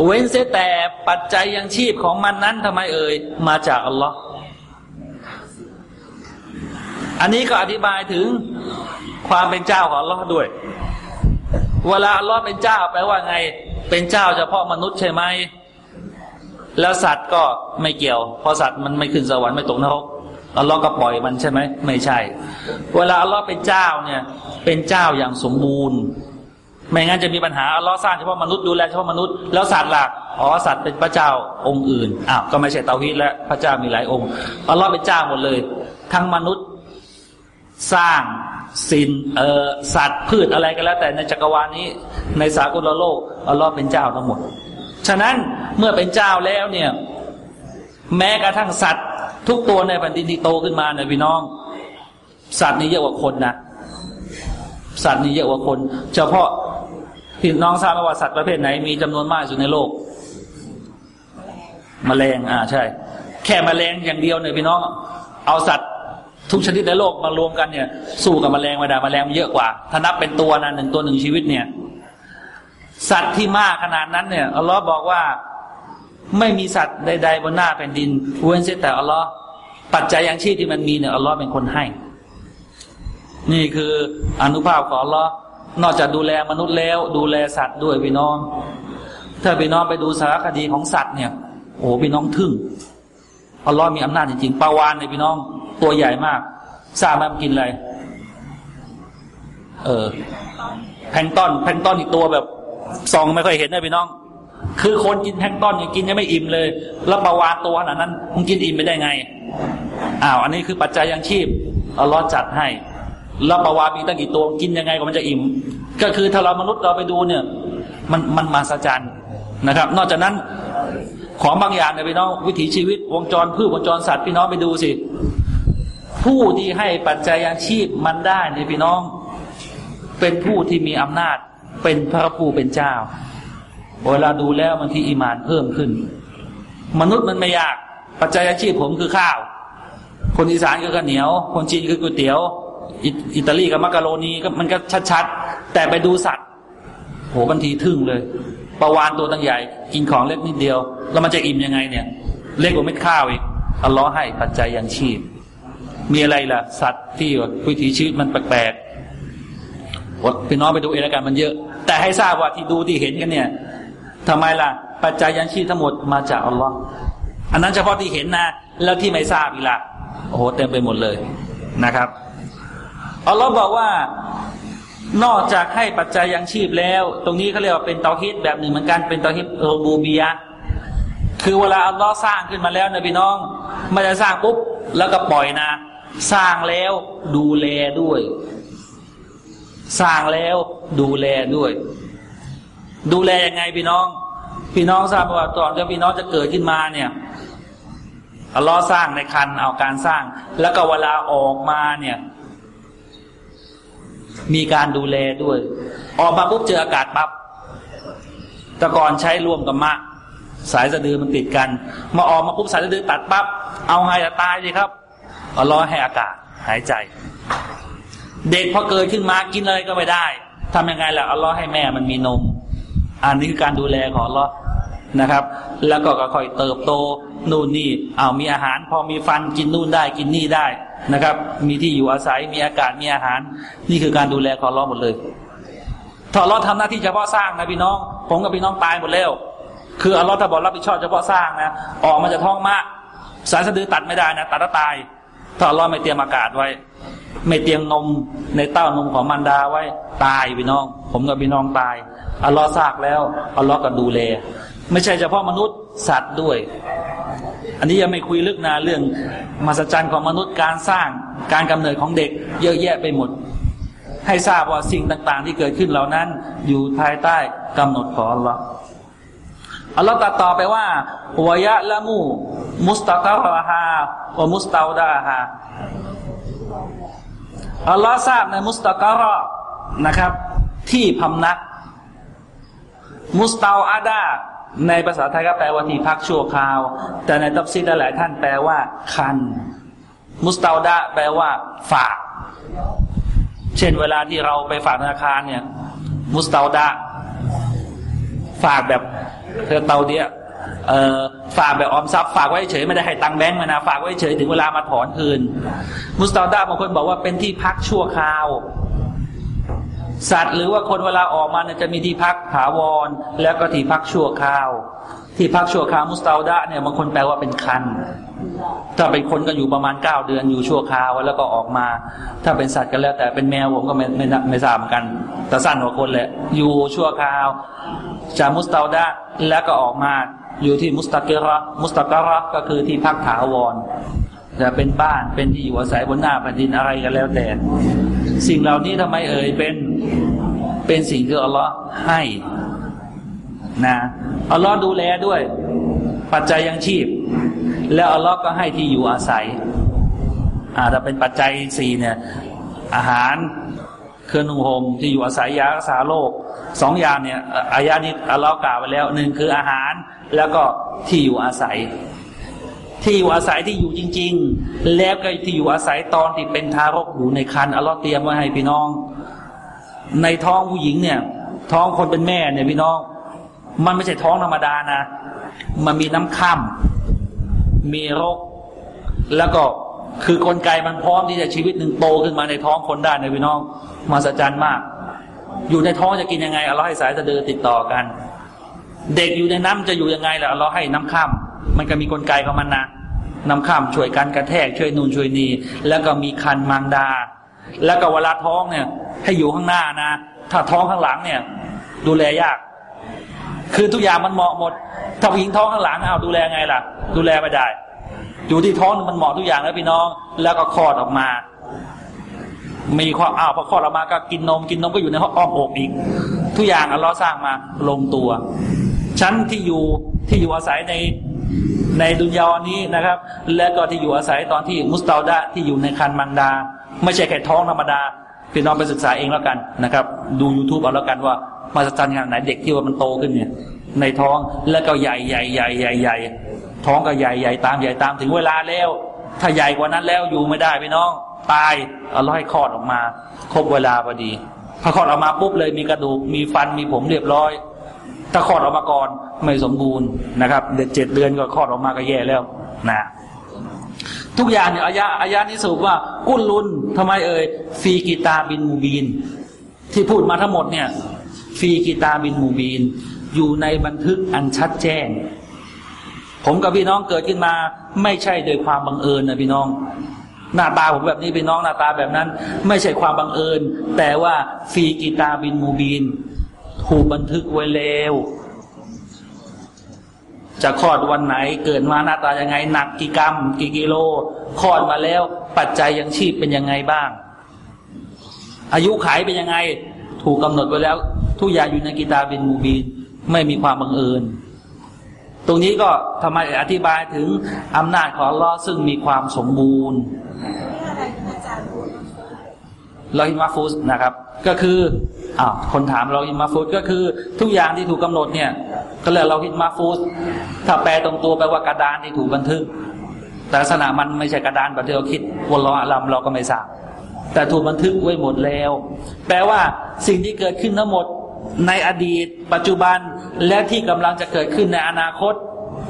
เว้นเสียแต่ปัจจัยยังชีพของมันนั้นทำไมเอ่ยมาจากอัลลอฮ์อันนี้ก็อธิบายถึงความเป็นเจ้าของอัลลอฮ์ด้วย เวลาอัลลอฮ์เป็นเจ้าแปลว่าไง เป็นเจ้าเฉพาะมนุษย์ใช่ไหม แล้วสัตว์ก็ไม่เกี่ยว เพราะสัตว์มันไม่ขึ้นสวรรค์ไม่ตกนรก อัลลอฮ์ก็ปล่อยมันใช่ไหมไม่ใช่ เวลาอัลลอฮ์เป็นเจ้าเนี่ย เป็นเจ้าอย่างสมบูรณ์ ไม่งั้นจะมีปัญหาอัลลอฮ์สร้างเฉพาะมนุษย์ดูแลเฉพาะมนุษย์แล้วสัตว์ล่ะอ๋อสัตว์เป็นพระเจ้าองค์อื่นอ้าวก็ไม่ใช่เตาฮีดแล้วพระเจ้ามีหลายองค์อัลลอฮ์เป็นเจ้าหมดเลย ทั้งมนุษย์สร้างสินเอ่อสัตว์พืชอะไรก็แล้ว แต่ในจักรวาลนี้ ในสากลโลกอัลลอฮ์เป็นเจ้าทั้งหมด ฉะนั้นเมื่อเป็นเจ้าแล้วเนี่ย แม้กระทั่งสัตว์ ทุกตัวในแผ่นดินที่โตขึ้นมาเนี่ยพี่น้อง สัตว์นี่เยอะกว่าคนนะสัตว์นี่เยอะกว่าคน เฉพาะพี่น้องทราบไหมว่าสัตว์ประเภทไหน มีจำนวนมากสุดในโลกมแมลงอ่าใช่ แค่มแมลงอย่างเดียวเนี่ยพี่น้อง เอาสัตว์ทุกชนิดในโลกมารวมกันเนี่ย สู้กับมแมลงไม่ได้มแมลงมันเยอะกว่า ถ้านับเป็นตัวนะหนึ่งตัวหนึ่งชีวิตเนี่ย สัตว์ที่มากขนาดนั้นเนี่ยอัลลอฮ์บอกว่า ไม่มีสัตว์ใดๆบนหน้าแผ่นดินเว้นเสียแต่อัลลอฮ์ปัจจัยยังชีพที่มันมีเนี่ยอัลลอฮ์เป็นคนให้ นี่คืออนุภาพของอัลลอฮ์นอกจากดูแลมนุษย์แล้ว ดูแลสัตว์ด้วยพี่น้อง ถ้าพี่น้องไปดูสารคดีของสัตว์เนี่ย โอ้พี่น้องทึ่งอัลลอฮ์มีอำนาจจริงๆปลาวานเนี่ยพี่น้องตัวใหญ่มากทราบไหมมันกินอะไรเออแพงต้อนแพงต้อนอีกตัวแบบซองไม่ค่อยเห็นนะพี่น้อง คือคนกินแพงต้นยังกินยังไม่อิ่มเลย แล้วปลาวานตัวขนาดนั้นมันกินอิ่มไม่ได้ไงอ้าวอันนี้คือปัจจัยยังชีพอัลลอฮ์จัดให้ แล้วปลาวานมีตั้งกี่ตัวกินยังไงก็มันจะอิ่ม ก็คือถ้าเรามนุษย์เราไปดูเนี่ย มันมันมาสัจจันนะครับ นอกจากนั้นของบางอย่างเนี่ยพี่น้องวิถีชีวิต วงจรพืชวงจรสัตว์พี่น้องไปดูสิ ผู้ที่ให้ปัจจัยยังชีพมันได้เนี่ยพี่น้อง เป็นผู้ที่มีอำนาจเป็นพระผู้เป็นเจ้า เวลาดูแล้วมันที่อิมานเพิ่มขึ้น มนุษย์มันไม่ยาก ปัจจัยอาชีพผมคือข้าว คนอีสานคือข้าวเหนียว คนจีนคือก๋วยเตี๋ยว อิตาลีกับมักกะโรนีก็มันก็ชัดๆ แต่ไปดูสัตว์โหบางทีทึ่งเลยปลาวานตัวตั้งใหญ่ กินของเล็กนิดเดียว แล้วมันจะอิ่มยังไงเนี่ย เล็กกว่าเม็ดข้าวอีกอัลลอฮ์ให้ปัจจัยยังชีพ มีอะไรล่ะ สัตว์ที่วิถีชีวิตมันแปลกๆพี่น้องไปดูเองแล้วกันมันเยอะ แต่ให้ทราบว่าที่ดูที่เห็นกันเนี่ย ทำไมล่ะ ปัจจัยยังชีพทั้งหมดมาจากอัลลอฮ์อันนั้นเฉพาะที่เห็นนะ แล้วที่ไม่ทราบอีกละโอ้โหเต็มไปหมดเลยนะครับอัลลอฮ์บอกว่านอกจากให้ปัจจัยยังชีพแล้ว ตรงนี้เขาเรียกว่าเป็นเตาฮิตแบบหนึ่งเหมือนกันเป็นเตาฮิตโรบูบียะคือเวลาอัลลอฮ์สร้างขึ้นมาแล้วนะพี่น้องไม่ได้สร้างปุ๊บแล้วก็ปล่อยนะ สร้างแล้วดูแลด้วย สร้างแล้วดูแลด้วย ดูแลยังไงพี่น้อง พี่น้องทราบว่าตอนที่พี่น้องจะเกิดขึ้นมาเนี่ยอัลลอฮ์สร้างในคันเอาการสร้าง แล้วก็เวลาออกมาเนี่ย มีการดูแลด้วย ออกมาปุ๊บเจออากาศปับ๊บแต่ก่อนใช้ร่วมกับมะ สายสะดือมันติดกัน มาออกมาปุ๊บสายสะดือตัดปับ๊บเอาไงจะตายสิครับอัลลอฮ์ให้อากาศหายใจ เด็กพอเกิดขึ้นมากินอะไรก็ไม่ได้ทำยังไงล่ะอัลลอฮ์ให้แม่มันมีนม อันนี้คือการดูแลของลอนะครับ แล้วก็ค่อยเติบโตนู่นนี่เอามีอาหาร พอมีฟันกินนู่นได้กินนี่ได้นะครับ มีที่อยู่อาศัยมีอากาศมีอาหาร นี่คือการดูแลของเราหมดเลยถ้าเราทำหน้าที่เฉพาะสร้างนะพี่น้อง ผมกับพี่น้องตายหมดแล้ว คืออัลลอฮ์ถ้าบอกรับผิดชอบเฉพาะสร้างนะออกมาจากท้องมะสายสะดือตัดไม่ได้นะตัดแล้วตายถ้าอัลลอฮ์ไม่เตรียมอากาศไว้ ไม่เตรียมนมในเต้านมของมันดาไว้ตายพี่น้อง ผมกับพี่น้องตาย อัลลอฮ์ซากแล้วอัลลอฮ์ก็ดูแล ไม่ใช่เฉพาะมนุษย์สัตว์ด้วย อันนี้ยังไม่คุยลึกนาเรื่องมหัศจรรย์ของมนุษย์การสร้างการกำเนิดของเด็ก เยอะแยะไปหมด ให้ทราบว่าสิ่งต่าง ๆ ที่เกิดขึ้นเหล่านั้น อยู่ภายใต้กำหนดของอัลลอฮ์อัลลอฮ์ตัดต่อไปว่าวายะละมู มุสตะกะรฮาวมุสตาดาฮาอัลลอฮ์ทราบในมุสตะกะรอนะครับ ที่พำนัก มุสตาอาดาในภาษาไทยก็แปลว่าที่พักชั่วคราว แต่ในตัฟซีดหลายท่านแปลว่า คัน มุสตาดาแปลว่า ฝาก เช่นเวลาที่เราไปฝากธนาคารเนี่ย มุสตาดาฝากแบบเธอเตาเดียเอ่อฝากแบบออมทรัพย์ฝากไว้เฉยไม่ได้ให้ตังแบงค์มานะฝากไว้เฉยถึงเวลามาถอนคืน มุสตาดาบางคนบอกว่าเป็นที่พักชั่วคราว สัตว์หรือว่าคนเวลาออกมาเนี่ยจะมีที่พักถาวร แล้วก็ที่พักชั่วคราว ที่พักชั่วคราวมุสตาดาเนี่ยบางคนแปลว่าเป็นคัน ถ้าเป็นคนก็อยู่ประมาณเก้าเดือนอยู่ชั่วคราวแล้วก็ออกมา ถ้าเป็นสัตว์ก็แล้วแต่เป็นแมวผมก็ไม่ไม่ไม่ทราบเหมือนกัน แต่สั้นกว่าคนเลยอยู่ชั่วคราวจากมุสตาดาแล้วก็ออกมาอยู่ที่มุสตาเกระมุสตากระก็คือที่พักถาวรจะเป็นบ้านเป็นที่อยู่อาศัยบนหน้าแผ่นดินอะไรก็แล้วแต่ สิ่งเหล่านี้ทำไมเอ่ยเป็นเป็นสิ่งที่อัลลอฮ์ให้นะอัลลอฮ์ดูแลด้วย ปัจจัยยังชีพ แล้วอัลลอฮ์ก็ให้ที่อยู่อาศัยอ่าถ้าเป็นปัจจัยสี่เนี่ย อาหารเครื่องนุ่งห่มที่อยู่อาศัยยารักษาโรคสองอย่างเนี่ยอายานี้อัลลอฮ์กล่าวไว้แล้วหนึ่งคืออาหารแล้วก็ที่อยู่อาศัย ที่อยู่อาศัยที่อยู่จริง ๆ แล้วก็ที่อยู่อาศัยตอนที่เป็นทารกอยู่ในครรภ์อัลลอฮ์เตรียมไว้ให้พี่น้อง ในท้องผู้หญิงเนี่ย ท้องคนเป็นแม่เนี่ยพี่น้อง มันไม่ใช่ท้องธรรมดานะ มันมีน้ำข้ามมีรก แล้วก็คือกลไกมันพร้อมที่จะชีวิตหนึ่งโตขึ้นมาในท้องคนได้ในพี่น้องมาสัจจันมาก อยู่ในท้องจะกินยังไงอัลลอฮ์ให้สายสะดือติดต่อกัน เด็กอยู่ในน้ำจะอยู่ยังไงล่ะอัลลอฮ์ให้น้ำข้ามมันก็มีกลไกของมันนะ น้ำข้ามช่วยกันกระแทกช่วยนูนช่วยนีแล้วก็มีคันมังดา แล้วก็เวลาท้องเนี่ย ให้อยู่ข้างหน้านะ ถ้าท้องข้างหลังเนี่ย ดูแลยาก คือทุกอย่างมันเหมาะหมด ถ้าผู้หญิงท้องข้างหลังเอาดูแลไงล่ะ ดูแลไม่ได้ อยู่ที่ท้องมันเหมาะทุกอย่างแล้วพี่น้อง แล้วก็คลอดออกมา มีความอ้าวพอคลอดออกมาก็กินนมกินนมก็อยู่ในห้องอ้อมอกอีก ทุกอย่างอัลลอฮ์สร้างมาลงตัวชั้นที่อยู่ที่อยู่อาศัยใน ในดุนยานี้นะครับ และก็ที่อยู่อาศัยตอนที่มุสตาดะที่อยู่ในคันมังดา ไม่ใช่แค่ท้องธรรมดาพี่น้องไปศึกษาเองแล้วกันนะครับ ดู youtube เอาแล้วกันว่ามาสจันขนาดไหนเด็กที่ว่ามันโตขึ้นเนี่ย ในท้องแล้วก็ใหญ่ใหญ่ใหญ่ใหญ่ใหญ่ท้องก็ใหญ่ใหญ่ตามใหญ่ตามถึงเวลาแล้ว ถ้าใหญ่กว่านั้นแล้วอยู่ไม่ได้พี่น้องตายเอาล้อยคลอดออกมา ครบเวลาพอดีพอคลอดออกมาปุ๊บเลยมีกระดูกมีฟันมีผมเรียบร้อย ถ้าคลอดออกมาก่อนไม่สมบูรณ์นะครับ เด็กเจ็ดเดือนก็คลอดออกมาก็แย่แล้วนะทุกอย่างเนี่ยอายะอายะนี้สรุปว่า กุลลุนทำไมเอ่ยฟีกิตาบินมูบีน ที่พูดมาทั้งหมดเนี่ยฟีกิตาบินมูบีน อยู่ในบันทึกอันชัดแจ้ง ผมกับพี่น้องเกิดขึ้นมา ไม่ใช่โดยความบังเอิญนะพี่น้อง หน้าตาผมแบบนี้พี่น้องหน้าตาแบบนั้น ไม่ใช่ความบังเอิญ แต่ว่าฟีกิตาบินมูบีน ถูกบันทึกไว้แล้วจะคลอดวันไหนเกิดมาหน้าตายังไงหนักกี่กรัมกี่กิโลคลอดมาแล้ว ปัจจัยยังชีพเป็นยังไงบ้าง อายุขัยเป็นยังไง ถูกกำหนดไว้แล้ว ทุกอย่างอยู่ในกีตาบินมูบีนไม่มีความบังเอิญ ตรงนี้ก็ทำไมอธิบายถึงอำนาจของลอซึ่งมีความสมบูรณ์ ลอฮิมาฟูสนะครับ ก็คืออ้าวคนถามเราฮิมาฟูสก็คือทุกอย่างที่ถูกกาหนดเนี่ย ก็เรียกเราฮิมาฟูสถ้าแปลตรงตัวแปลว่ากระดานที่ถูกบันทึกแต่ลักษณะมันไม่ใช่กระดานแบบที่เราคิดวนล้อลำเราก็ไม่ทราบแต่ถูกบันทึกไว้หมดแล้ว แปลว่าสิ่งที่เกิดขึ้นทั้งหมดในอดีต ปัจจุบันและที่กำลังจะเกิดขึ้นในอนาคต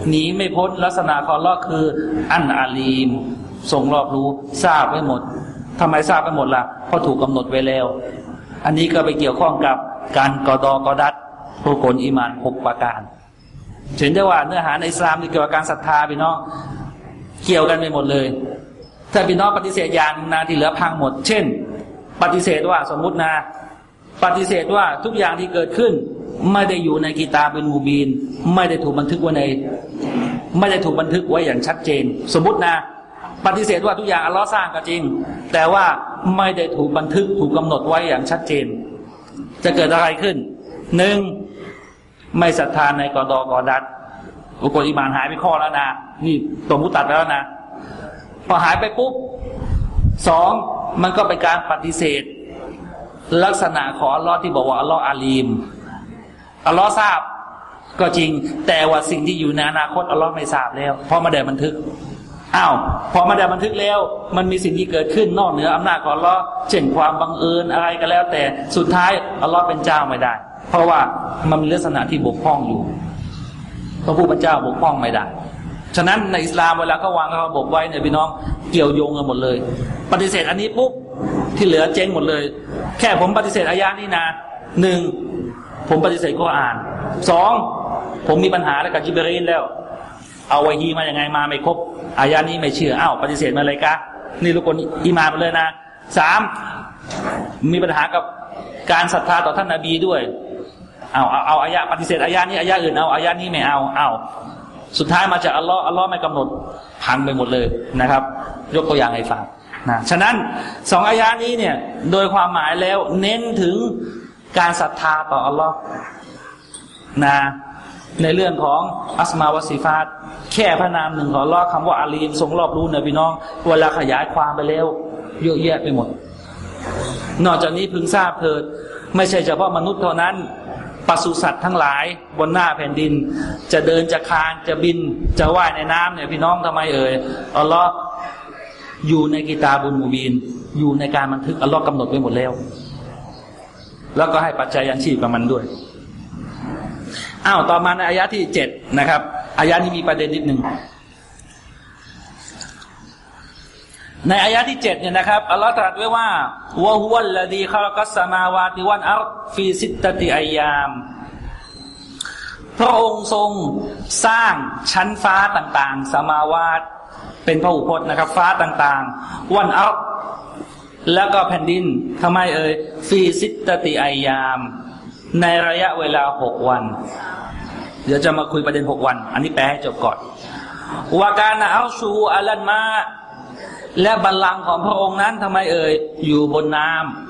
หนีไม่พ้นลักษณะของอัลลอฮ์คือ อันอาลีมทรงรอบรู้ทราบไว้หมด ทำไมทราบไปหมดละ่ะเพราะถูกกาหนดไว้แล้ว อันนี้ก็ไปเกี่ยวข้องกับการกอดอกอดัดผู้คนอิมานหกประการเห็นได้ว่าเนื้อหาในอิสลามเกี่ยวกับการศรัทธาพี่น้องเกี่ยวกันไปหมดเลย ถ้าพี่น้องปฏิเสธอย่างนาที่เหลือพังหมด เช่น ปฏิเสธว่าสมมุตินะ ปฏิเสธว่าทุกอย่างที่เกิดขึ้น ไม่ได้อยู่ในกีตาเป็นมูบีน ไม่ได้ถูกบันทึกไว้ใน ไม่ได้ถูกบันทึกไว้อย่างชัดเจน สมมุตินะ ปฏิเสธว่าทุกอย่างอัลลอฮ์สร้างก็จริง แต่ว่าไม่ได้ถูกบันทึกถูกกำหนดไว้อย่างชัดเจน จะเกิดอะไรขึ้นหนึ่งไม่ศรัทธาในกอดอกอดัดอุกอิมานหายไปข้อแล้วนะนี่ตัวมุตัดแล้วนะ พอหายไปปุ๊บสองมันก็เป็นการปฏิเสธ ลักษณะของอัลลอฮ์ที่บอกว่าอัลลอฮ์อาลีมอัลลอฮ์ทราบก็จริง แต่ว่าสิ่งที่อยู่ในอนาคตอัลลอฮ์ไม่ทราบแล้ว เพราะมาได้บันทึก อ้าวพอมาได้บันทึกแล้ว มันมีสิ่งที่เกิดขึ้นนอกเหนืออำนาจของอัลลอฮ์เช่นความบังเอิญอะไรก็แล้ว แต่สุดท้ายอัลลอฮ์เป็นเจ้าไม่ได้ เพราะว่ามันมีลักษณะที่บกพร่องอยู่พระผู้เป็นเจ้าบกพร่องไม่ได้ฉะนั้นในอิสลามเวลาเขาวางระบบไว้เนี่ยพี่น้องเกี่ยวโยงกันหมดเลย ปฏิเสธอันนี้ปุ๊บที่เหลือเจ๊งหมดเลย แค่ผมปฏิเสธอายานี้นะหนึ่งผมปฏิเสธก็อ่านสองผมมีปัญหาแล้วกับจิบรีนแล้ว เอาไวฮีมาอย่างไงมาไม่ครบ อายานี้ไม่เชื่ออ้าวปฏิเสธมาเลยกะนี่ทุกคนอีมานมาเลยนะสามมีปัญหากับการศรัทธาต่อท่านนาบีด้วยเอาเอาเอาอายะปฏิเสธอายานี้อายะอื่นเอาอายานี้ไม่เอาเอาสุดท้ายมาจากอัลลอฮ์อัลลอฮ์ไม่กำหนดพังไปหมดเลยนะครับ ยกตัวอย่างให้ฟังนะฉะนั้นสองอายานี้เนี่ยโดยความหมายแล้วเน้นถึงการศรัทธาต่ออัลลอฮ์นะ ในเรื่องของอัสมาวสิฟาตแค่พระนามหนึ่งของลอฮ์คำว่าอาลีมทรงรอบรู้นะพี่น้อง เวลาขยายความไปแล้วเยอะแยะไปหมด นอกจากนี้พึงทราบเถิด ไม่ใช่เฉพาะมนุษย์เท่านั้นปศุสัตว์ทั้งหลายบนหน้าแผ่นดิน จะเดินจะคานจะบินจะว่ายในน้ำเนี่ยพี่น้องทำไมเอ่ยอัลลอฮ์อยู่ในกีตาบุญมูบีน อยู่ในการบันทึกอัลลอฮ์กำหนดไว้หมดแล้ว แล้วก็ให้ปัจจัยยันชีพกับมันด้วย อ้าวต่อมาในอายะที่เจ็ดนะครับอายะนี้มีประเด็นนิดหนึ่งในอายะที่เจ็ดเนี่ยนะครับอัลลอฮ์ตรัสไว้ว่าวะฮุวัลลดีขลักัสมาวาติวันอัลฟีสิตติอายาม พระองค์ทรงสร้างชั้นฟ้าต่างๆ สมาวาตเป็นพระอุปน์นะครับ ฟ้าต่างๆ วันอัลแล้วก็แผ่นดินทำไมเอ่ยฟีสิตติอายาม ในระยะเวลาหกวัน เดี๋ยวจะมาคุยประเด็นหกวัน อันนี้แปลให้จบก่อนวาการอัลชูอัลันมา และบัลลังก์ของพระองค์นั้นทำไมเอ่ยอยู่บนน้ำ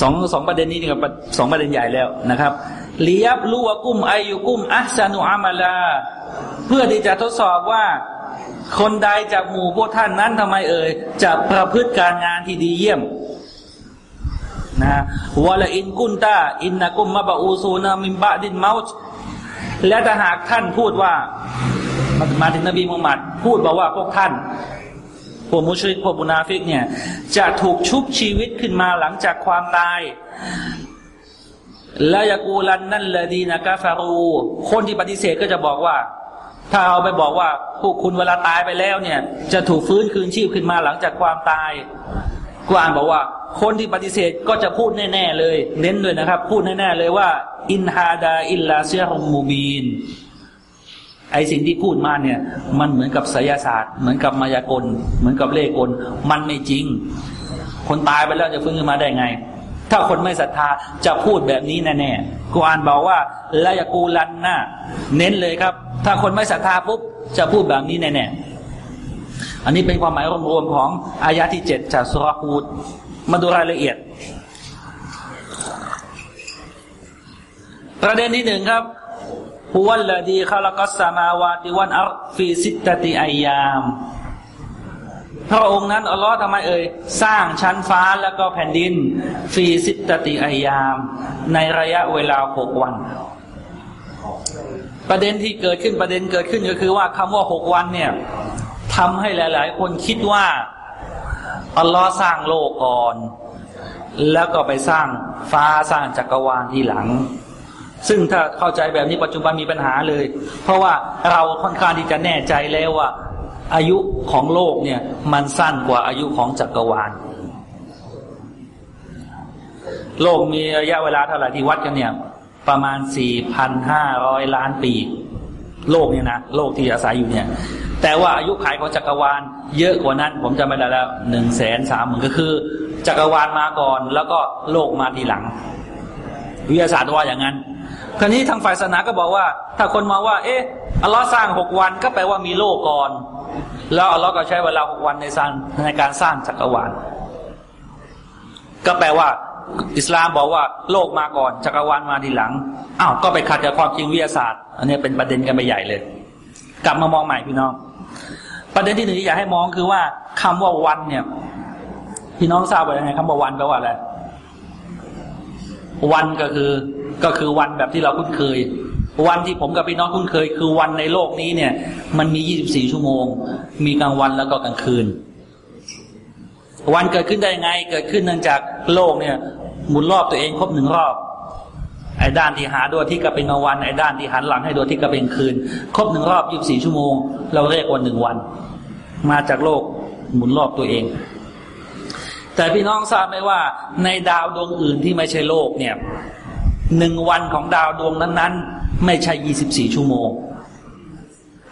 สองสองประเด็นนี้นี่กับสองประเด็นใหญ่แล้วนะครับเลียบลูวกุ้มอายุกุ้มอัสนุอามาลา เพื่อที่จะทดสอบว่าคนใดจากหมู่พวกท่านนั้นทำไมเอ่ยจะประพฤติการงานที่ดีเยี่ยม นะวะลอินกุนตาإنكم مبعوثون من بعد الموت และถ้าหากท่านพูดว่ามาถึงนบีมุฮัมมัดพูดบอกว่าพวกท่านพวกมุชริกพวกมุนาฟิกเนี่ยจะถูกชุบชีวิตขึ้นมาหลังจากความตายแล้วليقولن الذين كفروا คนที่ปฏิเสธก็จะบอกว่า ถ้าเอาไปบอกว่าพวกคุณเวลาตายไปแล้วเนี่ย จะถูกฟื้นคืนชีพขึ้นมาหลังจากความตาย กูอ่านบอกว่า คนที่ปฏิเสธก็จะพูดแน่ๆเลย เน้นด้วยนะครับ พูดแน่ๆเลยว่า อินฮาดาอิลลาเซียฮุมูบีนไอสิ่งที่พูดมาเนี่ย มันเหมือนกับไสยศาสตร์ เหมือนกับมายากล เหมือนกับเลขกล มันไม่จริง คนตายไปแล้วจะฟื้นขึ้นมาได้ไง ถ้าคนไม่ศรัทธาจะพูดแบบนี้แน่ๆกูอ่านบอกว่าละยากูลันนะเน้นเลยครับ ถ้าคนไม่ศรัทธาปุ๊บจะพูดแบบนี้แน่ๆ อันนี้เป็นความหมายรวมๆของอายะที่เจ็ดจากสุรคูดมาดูรายละเอียด ประเด็นที่หนึ่งครับฮุวัลลดีขลักัสมาวาติวันอัลฟีสิตติอายามพระองค์นั้นอัลลอฮ์ทำไมเอ่ยสร้างชั้นฟ้าแล้วก็แผ่นดินฟีสิตติอายาม ในระยะเวลาหกวัน ประเด็นที่เกิดขึ้นประเด็นเกิดขึ้นก็คือว่าคำว่าหกวันเนี่ย ทำให้หลาย ๆ คนคิดว่าอัลลอฮ์สร้างโลกก่อน แล้วก็ไปสร้างฟ้าสร้างจักรวาลทีหลัง ซึ่งถ้าเข้าใจแบบนี้ปัจจุบันมีปัญหาเลย เพราะว่าเราค่อนข้างที่จะแน่ใจแล้วว่า อายุของโลกเนี่ยมันสั้นกว่าอายุของจักรวาล โลกมีระยะเวลาเท่าไหร่ที่วัดกันเนี่ย ประมาณสี่พันห้าร้อยล้านปี โลกเนี่ยนะโลกที่อาศัยอยู่เนี่ย แต่ว่าอายุขัยของจักรวาล เยอะกว่านั้นผมจำไม่ได้แล้วหนึ่งแสนสามหมื่นก็คือ จักรวาลมาก่อน แล้วก็โลกมาทีหลัง วิทยาศาสตร์ว่าอย่างนั้นคราวนี้ทางฝ่ายศาสนาก็บอกว่า ถ้าคนมาว่า เอ๊ะอัลลอฮ์สร้างหกวันก็แปลว่ามีโลกก่อน แล้วอัลลอฮ์ก็ใช้เวลาหกวันในสร้างในการสร้างจักรวาล ก็แปลว่า อิสลามบอกว่าโลกมาก่อนจักรวาลมาทีหลังอ้าวก็ไปขัดกับความจริงวิทยาศาสตร์ อันนี้เป็นประเด็นกันไปใหญ่เลย กลับมามองใหม่พี่น้อง ประเด็นที่หนึ่งที่อยากให้มองคือว่าคำว่าวันเนี่ย พี่น้องทราบว่ายังไงคำว่าวันแปลว่าอะไรวันก็คือก็คือวันแบบที่เราคุ้นเคย วันที่ผมกับพี่น้องคุ้นเคย คือวันในโลกนี้เนี่ย มันมี 24 ชั่วโมง มีกลางวันแล้วก็กลางคืน วันเกิดขึ้นได้ยังไง เกิดขึ้นเนื่องจากโลกเนี่ย หมุนรอบตัวเองครบหนึ่งรอบ ไอ้ด้านที่หาดวงที่ก็เป็นกลางวันไอ้ด้านที่หันหลังให้ดวงที่ก็เป็นคืน ครบหนึ่งรอบ24ชั่วโมง เราเรียกว่าหนึ่งวัน มาจากโลกหมุนรอบตัวเอง แต่พี่น้องทราบไหมว่า ในดาวดวงอื่นที่ไม่ใช่โลกเนี่ยหนึ่งวันของดาวดวงนั้น ๆ ไม่ใช่ยี่สิบสี่ชั่วโมง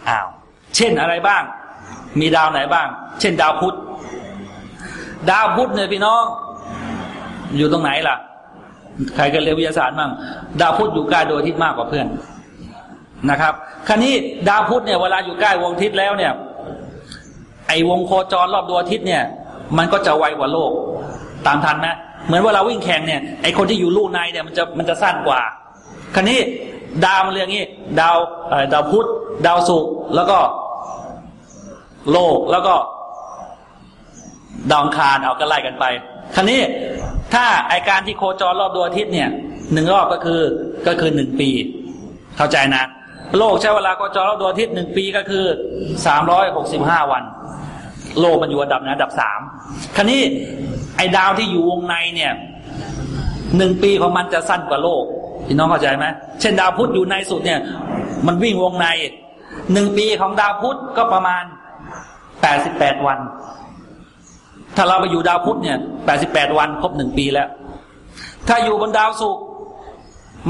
อ้าวเช่นอะไรบ้าง มีดาวไหนบ้าง เช่น ดาวพุธดาวพุธเนี่ยพี่น้อง อยู่ตรงไหนล่ะ ใครกันเรียนวิทยาศาสตร์บ้างดาวพุธอยู่ใกล้ดวงอาทิตย์มากกว่าเพื่อนนะครับคราวนี้ดาวพุธเนี่ยเวลาอยู่ใกล้วงอาทิตย์แล้วเนี่ย ไอวงโคจรรอบดวงอาทิตย์เนี่ย มันก็จะไวกว่าโลก ตามทันไหมเหมือนเวลาวิ่งแข่งเนี่ยไอคนที่อยู่ลูกในเนี่ยมันจะมันจะสั้นกว่าคราวนี้ดาวมันเรียกงี้ ดาวดาวพุธดาวศุกร์แล้วก็ โลกแล้วก็ดาวอังคารเอาก็ไล่กันไป คราวนี้ถ้าไอการที่โคจรรอบดวงอาทิตย์เนี่ยหนึ่งรอบก็คือก็คือหนึ่งปี เข้าใจนะ โลกใช้เวลาโคจรรอบดวงอาทิตย์หนึ่งปีก็คือสามร้อยหกสิบห้าวัน โลกมันอยู่อันดับนะอันดับสามคราวนี้ไอดาวที่อยู่วงในเนี่ยหนึ่งปีของมันจะสั้นกว่าโลกพี่น้องเข้าใจไหมเช่นดาวพุธอยู่ในสุดเนี่ย มันวิ่งวงในหนึ่งปีของดาวพุธก็ประมาณแปดสิบแปดวัน ถ้าเราไปอยู่ดาวพุธเนี่ยแปดสิบแปดวันครบหนึ่งปีแล้ว ถ้าอยู่บนดาวศุกร์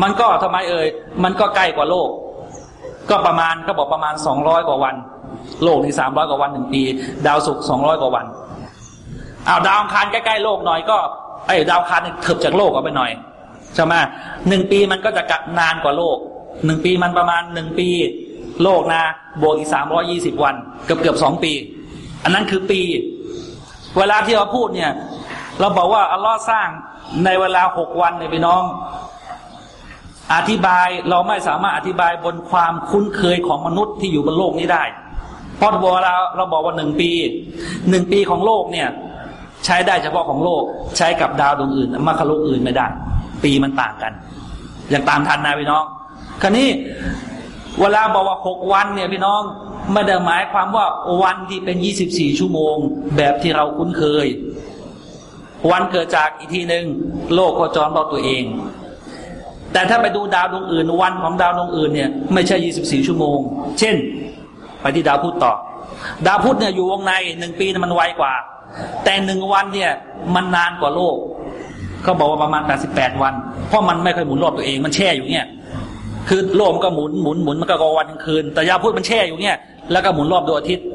มันก็ทำไมเอ่ยมันก็ใกล้กว่าโลก ก็ประมาณก็บอกประมาณสองร้อยกว่าวัน โลกนี่สามร้อยกว่าวันหนึ่งปี ดาวศุกร์สองร้อยกว่าวันเอาดาวอังคารใกล้ๆโลกหน่อยก็ไอ้ดาวอังคารเถิบจากโลกออกไปหน่อยใช่ไหมหนึ่งปีมันก็จะกัดนานกว่าโลกหนึ่งปีมันประมาณหนึ่งปี โลกนะบวกอีกสามร้อยี่สิบวัน เกือบเกือบสองปี อันนั้นคือปี เวลาที่เราพูดเนี่ย เราบอกว่าอัลลอฮ์สร้างในเวลาหกวันเนี่ยพี่น้อง อธิบายเราไม่สามารถอธิบายบนความคุ้นเคยของมนุษย์ที่อยู่บนโลกนี้ได้เพราะเวลาเราบอกว่าหนึ่งปีหนึ่งปีของโลกเนี่ย ใช้ได้เฉพาะของโลก ใช้กับดาวดวงอื่นมาคลุกอื่นไม่ได้ ปีมันต่างกัน อย่างตามทันนะพี่น้อง คราวนี้ เวลาบอกว่าหกวันเนี่ยพี่น้องไม่ได้หมายความว่าวันที่เป็นยี่สิบสี่ชั่วโมง แบบที่เราคุ้นเคย วันเกิดจากอีกทีหนึ่งโลกโคจรรอบตัวเอง แต่ถ้าไปดูดาวดวงอื่น วันของดาวดวงอื่นเนี่ยไม่ใช่ยี่สิบสี่ชั่วโมง เช่น ไปที่ดาวพุธต่อ ดาวพุธเนี่ยอยู่วงในหนึ่งปีมันไวกว่า แต่หนึ่งวันเนี่ยมันนานกว่าโลกเขาบอกว่าประมาณแปดสิบแปดวัน เพราะมันไม่เคยหมุนรอบตัวเองมันแช่อยู่เนี่ย คือโลกมันก็หมุนหมุนหมุนมันก็กวันกลางคืน แต่ยาพุธมันแช่อยู่เนี่ยแล้วก็หมุนรอบดวงอาทิตย์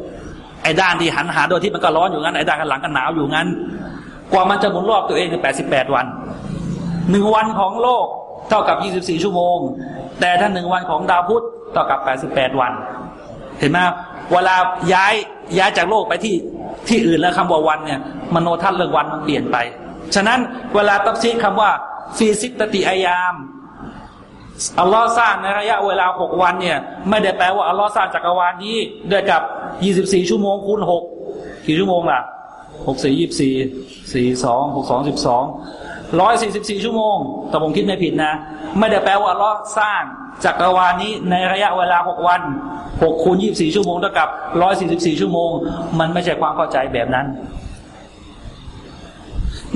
ไอ้ด้านที่หันหาดวงอาทิตย์มันก็ร้อนอยู่งั้นไอ้ด้านข้างหลังก็หนาวอยู่งั้น กว่ามันจะหมุนรอบตัวเองคือแปดสิบแปดวันหนึ่งวันของโลกเท่ากับยี่สิบสี่ชั่วโมง แต่ถ้าหนึ่งวันของดาวพุธเท่ากับแปดสิบแปดวัน เห็นไหมเวลาย้ายย้ายจากโลกไปที่ที่อื่นแล้วคำว่าวันเนี่ยมโนทัศน์เรื่องวันมันเปลี่ยนไป ฉะนั้นเวลาตับซีคำว่าฟีซิตติอายาม อัลลอฮ์สร้างในระยะเวลาหกวันเนี่ย ไม่ได้แปลว่าอัลลอฮ์สร้างจักรวาลนี้ด้วยกับยี่สิบสี่ชั่วโมงคูณหกกี่ชั่วโมงล่ะหกสี่ยี่สี่สี่สองหกสองสิบสองร้อยสี่สิบสี่ชั่วโมง แต่ผมคิดไม่ผิดนะ ไม่ได้แปลว่าอัลลอฮ์สร้างจักรวาลนี้ในระยะเวลาหกวันหกคูณยี่บสี่ชั่วโมงเท่ากับร้อยสี่สิบสี่ชั่วโมง มันไม่ใช่ความเข้าใจแบบนั้น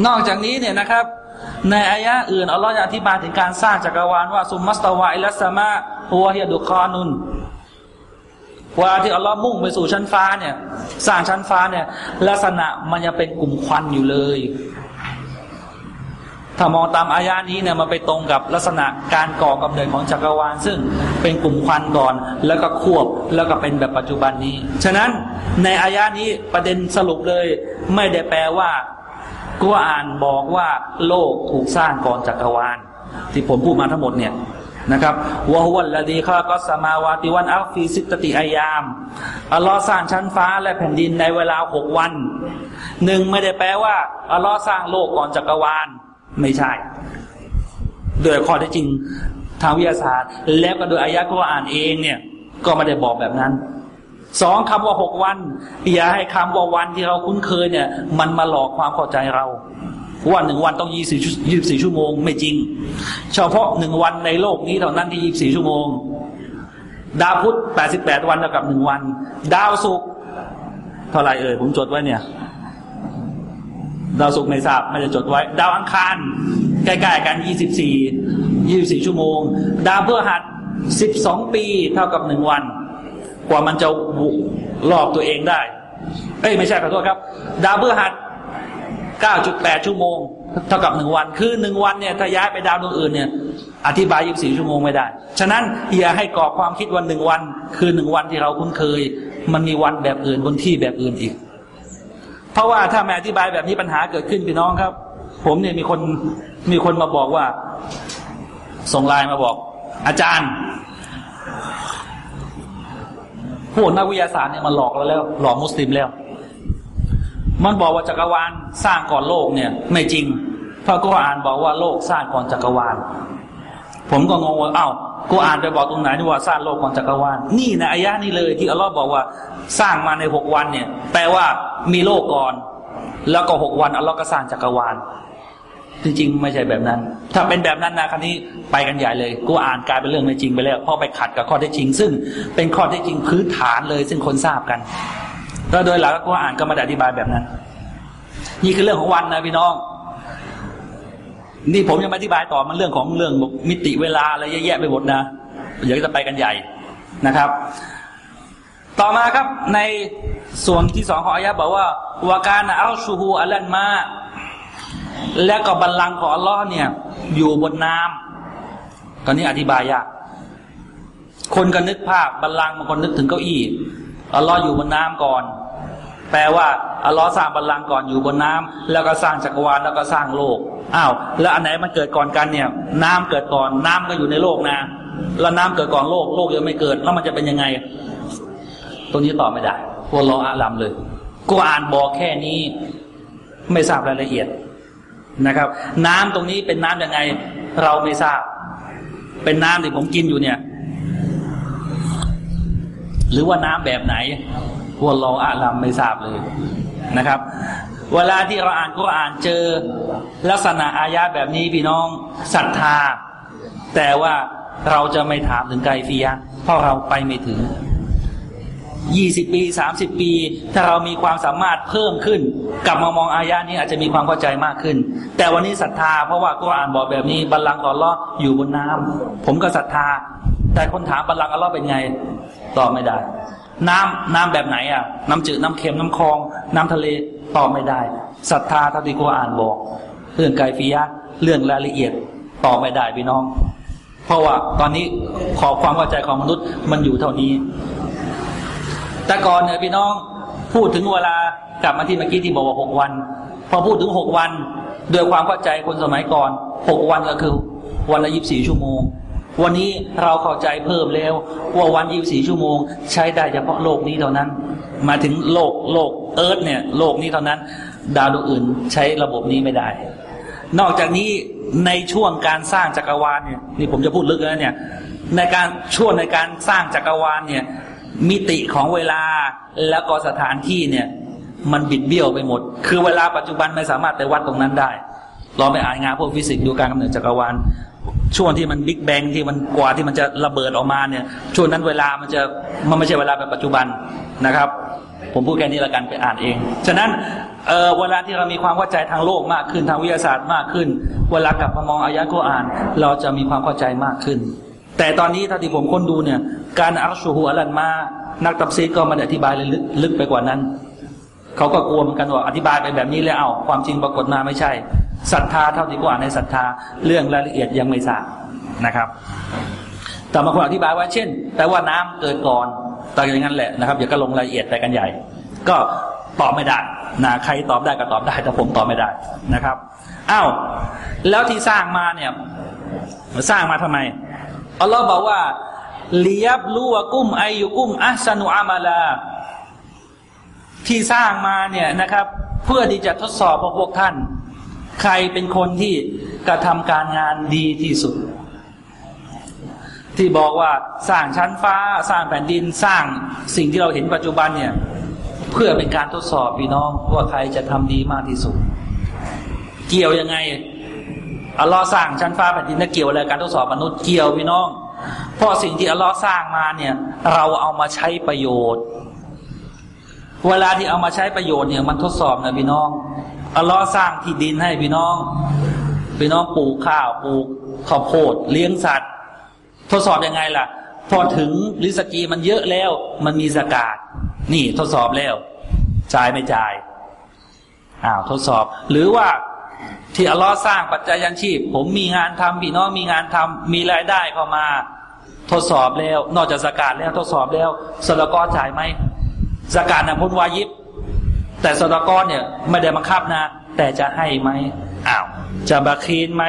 นอกจากนี้เนี่ยนะครับ ในอายะอื่นอัลลอฮฺอธิบายถึงการสร้างจักรวาลว่าซุมมัสตาวาอิลัสมาฮัวฮิยดุคานุนว่าที่อัลลอฮ์มุ่งไปสู่ชั้นฟ้าเนี่ย สร้างชั้นฟ้าเนี่ย ลักษณะมันยังเป็นกลุ่มควันอยู่เลย ถ้ามองตามอายานี้เนี่ยมันไปตรงกับลักษณะการก่อกำเนิดของจักรวาล ซึ่งเป็นกลุ่มควันก่อน แล้วก็ควบแล้วก็เป็นแบบปัจจุบันนี้ ฉะนั้นในอายานี้ประเด็นสรุปเลยไม่ได้แปลว่า กุอ่านบอกว่าโลกถูกสร้างก่อนจักรวาล ที่ผมพูดมาทั้งหมดเนี่ยนะครับวะฮุวัลลดีข้าก็สมาวาติวันอัลฟีสิตติอายาม อัลลอฮ์สร้างชั้นฟ้าและแผ่นดินในเวลาหกวัน หนึ่งไม่ได้แปลว่า อัลลอฮ์สร้างโลกก่อนจักรวาล ไม่ใช่ โดยข้อที่จริงทางวิทยาศาสตร์ แล้วก็โดยอายะก็อ่านเองเนี่ย ก็ไม่ได้บอกแบบนั้น สองคำว่าหกวัน อย่าให้คำว่าวันที่เราคุ้นเคยเนี่ย มันมาหลอกความเข้าใจเราว่าหนึ่งวันต้องยี่สิบยี่สี่ชั่วโมงไม่จริง เฉพาะหนึ่งวันในโลกนี้เท่านั้นที่ยี่สี่ชั่วโมง ดาวพุธแปดสิบแปดวันเท่ากับหนึ่งวัน ดาวศุกร์เท่าไรเอ่ยผมจดไว้เนี่ย ดาวศุกร์ไม่ทราบไม่ได้จดไว้ ดาวอังคารใกล้ๆกันยี่สิบสี่ยี่สี่ชั่วโมง ดาวพฤหัสสิบสองปีเท่ากับหนึ่งวัน กว่ามันจะรอบตัวเองได้ เอ้ยไม่ใช่ขอโทษครับ ดาวพฤหัส 9.8 ชั่วโมง เท่ากับหนึ่งวัน คือหนึ่งวันเนี่ยถ้าย้ายไปดาวดวงอื่นเนี่ย อธิบาย 24 ชั่วโมงไม่ได้ ฉะนั้นอย่าให้กรอความคิดวันหนึ่งวัน คือหนึ่งวันที่เราคุ้นเคย มันมีวันแบบอื่นบนที่แบบอื่นอีก เพราะว่าถ้าแม่อธิบายแบบนี้ปัญหาเกิดขึ้นพี่น้องครับ ผมเนี่ยมีคนมีคนมาบอกว่าส่งไลน์มาบอก อาจารย์ พวกนักวิทยาศาสตร์เนี่ยมันหลอกเราแล้ว หลอกมุสลิมแล้ว มันบอกว่าจักรวาลสร้างก่อนโลกเนี่ย ไม่จริงเพราะก็อ่านบอกว่าโลกสร้างก่อนจักรวาล ผมก็งงว่าเอ้ากูอ่านไปบอกตรงไหนนี่ว่าสร้างโลกก่อนจักรวาล นี่นะอายะนี้เลยที่อัลลอฮ์บอกว่าสร้างมาในหกวันเนี่ย แปลว่ามีโลกก่อน แล้วก็หกวันอัลลอฮ์ก็สร้างจักรวาล จริงๆไม่ใช่แบบนั้น ถ้าเป็นแบบนั้นนะครั้นี้ไปกันใหญ่เลยกูอ่านกลายเป็นเรื่องไม่จริงไปแล้วเพราะไปขัดกับข้อเท็จจริง ซึ่งเป็นข้อเท็จจริงพื้นฐานเลย ซึ่งคนทราบกันแล้วโดยหลักก็อ่านก็มาอธิบายแบบนั้น นี่คือเรื่องของวันนะพี่น้อง นี่ผมยังอธิบายต่อมันเรื่องของเรื่องมิติเวลาอะไรเยอะแยะไปหมดนะเดี๋ยวจะไปกันใหญ่นะครับ ต่อมาครับในส่วนที่สองของอายะบอกว่าวาการอัลชูฮูอัลันมา และก็บัลลังก์ของอัลลอฮ์เนี่ย อยู่บนน้ำตอนนี้อธิบายยากคนก็นึกภาพบัลลังก์บางคนนึกถึงเก้าอี้อัลลอฮ์อยู่บนน้ำก่อน แปลว่าอัลลอฮ์สร้างบัลลังก์ก่อนอยู่บนน้ำแล้วก็สร้างจักรวาลแล้วก็สร้างโลกอ้าวแล้วอันไหนมันเกิดก่อนกันเนี่ย น้ำเกิดก่อนน้ำก็อยู่ในโลกนะแล้วน้ำเกิดก่อนโลกโลกยังไม่เกิดแล้วมันจะเป็นยังไง ตรงนี้ตอบไม่ได้พวกเราอาลัมเลยกูอ่านบอกแค่นี้ ไม่ทราบรายละเอียด นะครับ น้ำตรงนี้เป็นน้ํำยังไง เราไม่ทราบ เป็นน้ำที่ผมกินอยู่เนี่ย หรือว่าน้ำแบบไหนพวกเราอาลัมไม่ทราบเลยนะครับ เวลาที่เราอ่านก็อ่านเจอลักษณะอายาแบบนี้พี่น้องศรัทธา แต่ว่าเราจะไม่ถามถึงไกฟียะเพราะเราไปไม่ถึง ยี่สิบปีสามสิบปี ถ้าเรามีความสามารถเพิ่มขึ้น กลับมามองอายะนี้อาจจะมีความเข้าใจมากขึ้น แต่วันนี้ศรัทธาเพราะว่าก็อ่านบอกแบบนี้บัลลังก์อัลลอฮ์อยู่บนน้ำผมก็ศรัทธา แต่คนถามบัลลังก์อัลลอฮ์เป็นไงตอบไม่ได้ น้ำน้ำแบบไหนอะ น้ำจืดน้ำเค็มน้ำคลอง น้ำทะเลตอบไม่ได้ศรัทธาท่าที่กูอ่านบอก เรื่องไกฟียะเรื่องรายละเอียดตอบไม่ได้พี่น้อง เพราะว่าตอนนี้ขอความเข้าใจของมนุษย์มันอยู่เท่านี้ แต่ก่อนเนี่ยพี่น้องพูดถึงเวลากลับมาที่เมื่อกี้ที่บอกว่าหกวัน พอพูดถึงหกวันโดยความเข้าใจคนสมัยก่อนหกวันก็คือ วันละยีิบสี่ชั่วโมง วันนี้เราเข้าใจเพิ่มแล้วว่าวันยีิบสี่ชั่วโมง ใช้ได้เฉพาะโลกนี้เท่านั้น มาถึงโลกโลกเอิร์ธเนี่ยโลกนี้เท่านั้น ดาวดวงอื่นใช้ระบบนี้ไม่ได้ นอกจากนี้ในช่วงการสร้างจักรวาลเนี่ยนี่ผมจะพูดลึกแล้วเนี่ยในการช่วงในการสร้างจักรวาลเนี่ย มิติของเวลาแล้วก็สถานที่เนี่ย มันบิดเบี้ยวไปหมด คือเวลาปัจจุบันไม่สามารถไปวัดตรงนั้นได้ลองไปอ่านงานพวกฟิสิกส์ดูการกำเนิดจักรวาลช่วงที่มันบิ๊กแบงที่มันกว่าที่มันจะระเบิดออกมาเนี่ย ช่วงนั้นเวลามันจะมันไม่ใช่เวลาแบบปัจจุบันนะครับ ผมพูดแค่นี้ละกันไปอ่านเอง ฉะนั้นเเวลาที่เรามีความเข้าใจทางโลกมากขึ้นทางวิทยาศาสตร์มากขึ้น เวลากลับมามองอายะกุรอาน เราจะมีความเข้าใจมากขึ้น แต่ตอนนี้ถ้าที่ผมค้นดูเนี่ย การอัลชูฮูอัลันมา นักตับซีก็มาอธิบายล,ลึกไปกว่านั้นเขาก็กลัวเหมือนกันว่าอธิบายไปแบบนี้แล้วเอาความจริงปรากฏมาไม่ใช่ศรัทธาเท่าที่กว่าในศรัทธาเรื่องรายละเอียดยังไม่ทราบนะครับ แต่บางคนอธิบายว่าเช่นแปลว่าน้ำเกิดก่อนแต่อย่างนั้นแหละนะครับอย่าก็ลงรายละเอียดไปกันใหญ่ ก็ตอบไม่ได้นะใครตอบได้ก็ตอบได้แต่ผมตอบไม่ได้นะครับอ้าวแล้วที่สร้างมาเนี่ยสร้างมาทำไม อัลลอฮ์บอกว่าเลียบลูวกุ้มไอยุกุ้มอัสนุอามาลา ที่สร้างมาเนี่ยนะครับ เพื่อที่จะทดสอบพวกท่าน ใครเป็นคนที่กระทำการงานดีที่สุด ที่บอกว่าสร้างชั้นฟ้า สร้างแผ่นดินสร้างสิ่งที่เราเห็นปัจจุบันเนี่ย เพื่อเป็นการทดสอบพี่น้องว่าใครจะทำดีมากที่สุด เกี่ยวยังไง อัลลอฮ์สร้างชั้นฟ้าแผ่นดินเกี่ยวอะไรการทดสอบมนุษย์เกี่ยวพี่น้อง เพราะสิ่งที่อัลลอฮ์สร้างมาเนี่ย เราเอามาใช้ประโยชน์ เวลาที่เอามาใช้ประโยชน์เนี่ยมันทดสอบนะพี่น้องอัลลอฮ์สร้างที่ดินให้พี่น้อง พี่น้องปลูกข้าวปลูกข้าวโพดเลี้ยงสัตว์ ทดสอบยังไงล่ะ พอถึงลิสกีมันเยอะแล้ว มันมีสกาดนี่ทดสอบแล้วจ่ายไม่จ่ายอ้าวทดสอบ หรือว่า ที่อัลลอฮ์สร้างปัจจัยยังชีพ ผมมีงานทำพี่น้องมีงานทำมีรายได้เข้ามา ทดสอบแล้ว นอกจากสกาดแล้วทดสอบแล้วสลกอจ่ายไหมสกาดนะพ้นวายิบ แต่สลกอเนี่ยไม่ได้บังคับนะ แต่จะให้ไหมอ้าวจะบักคีนไหม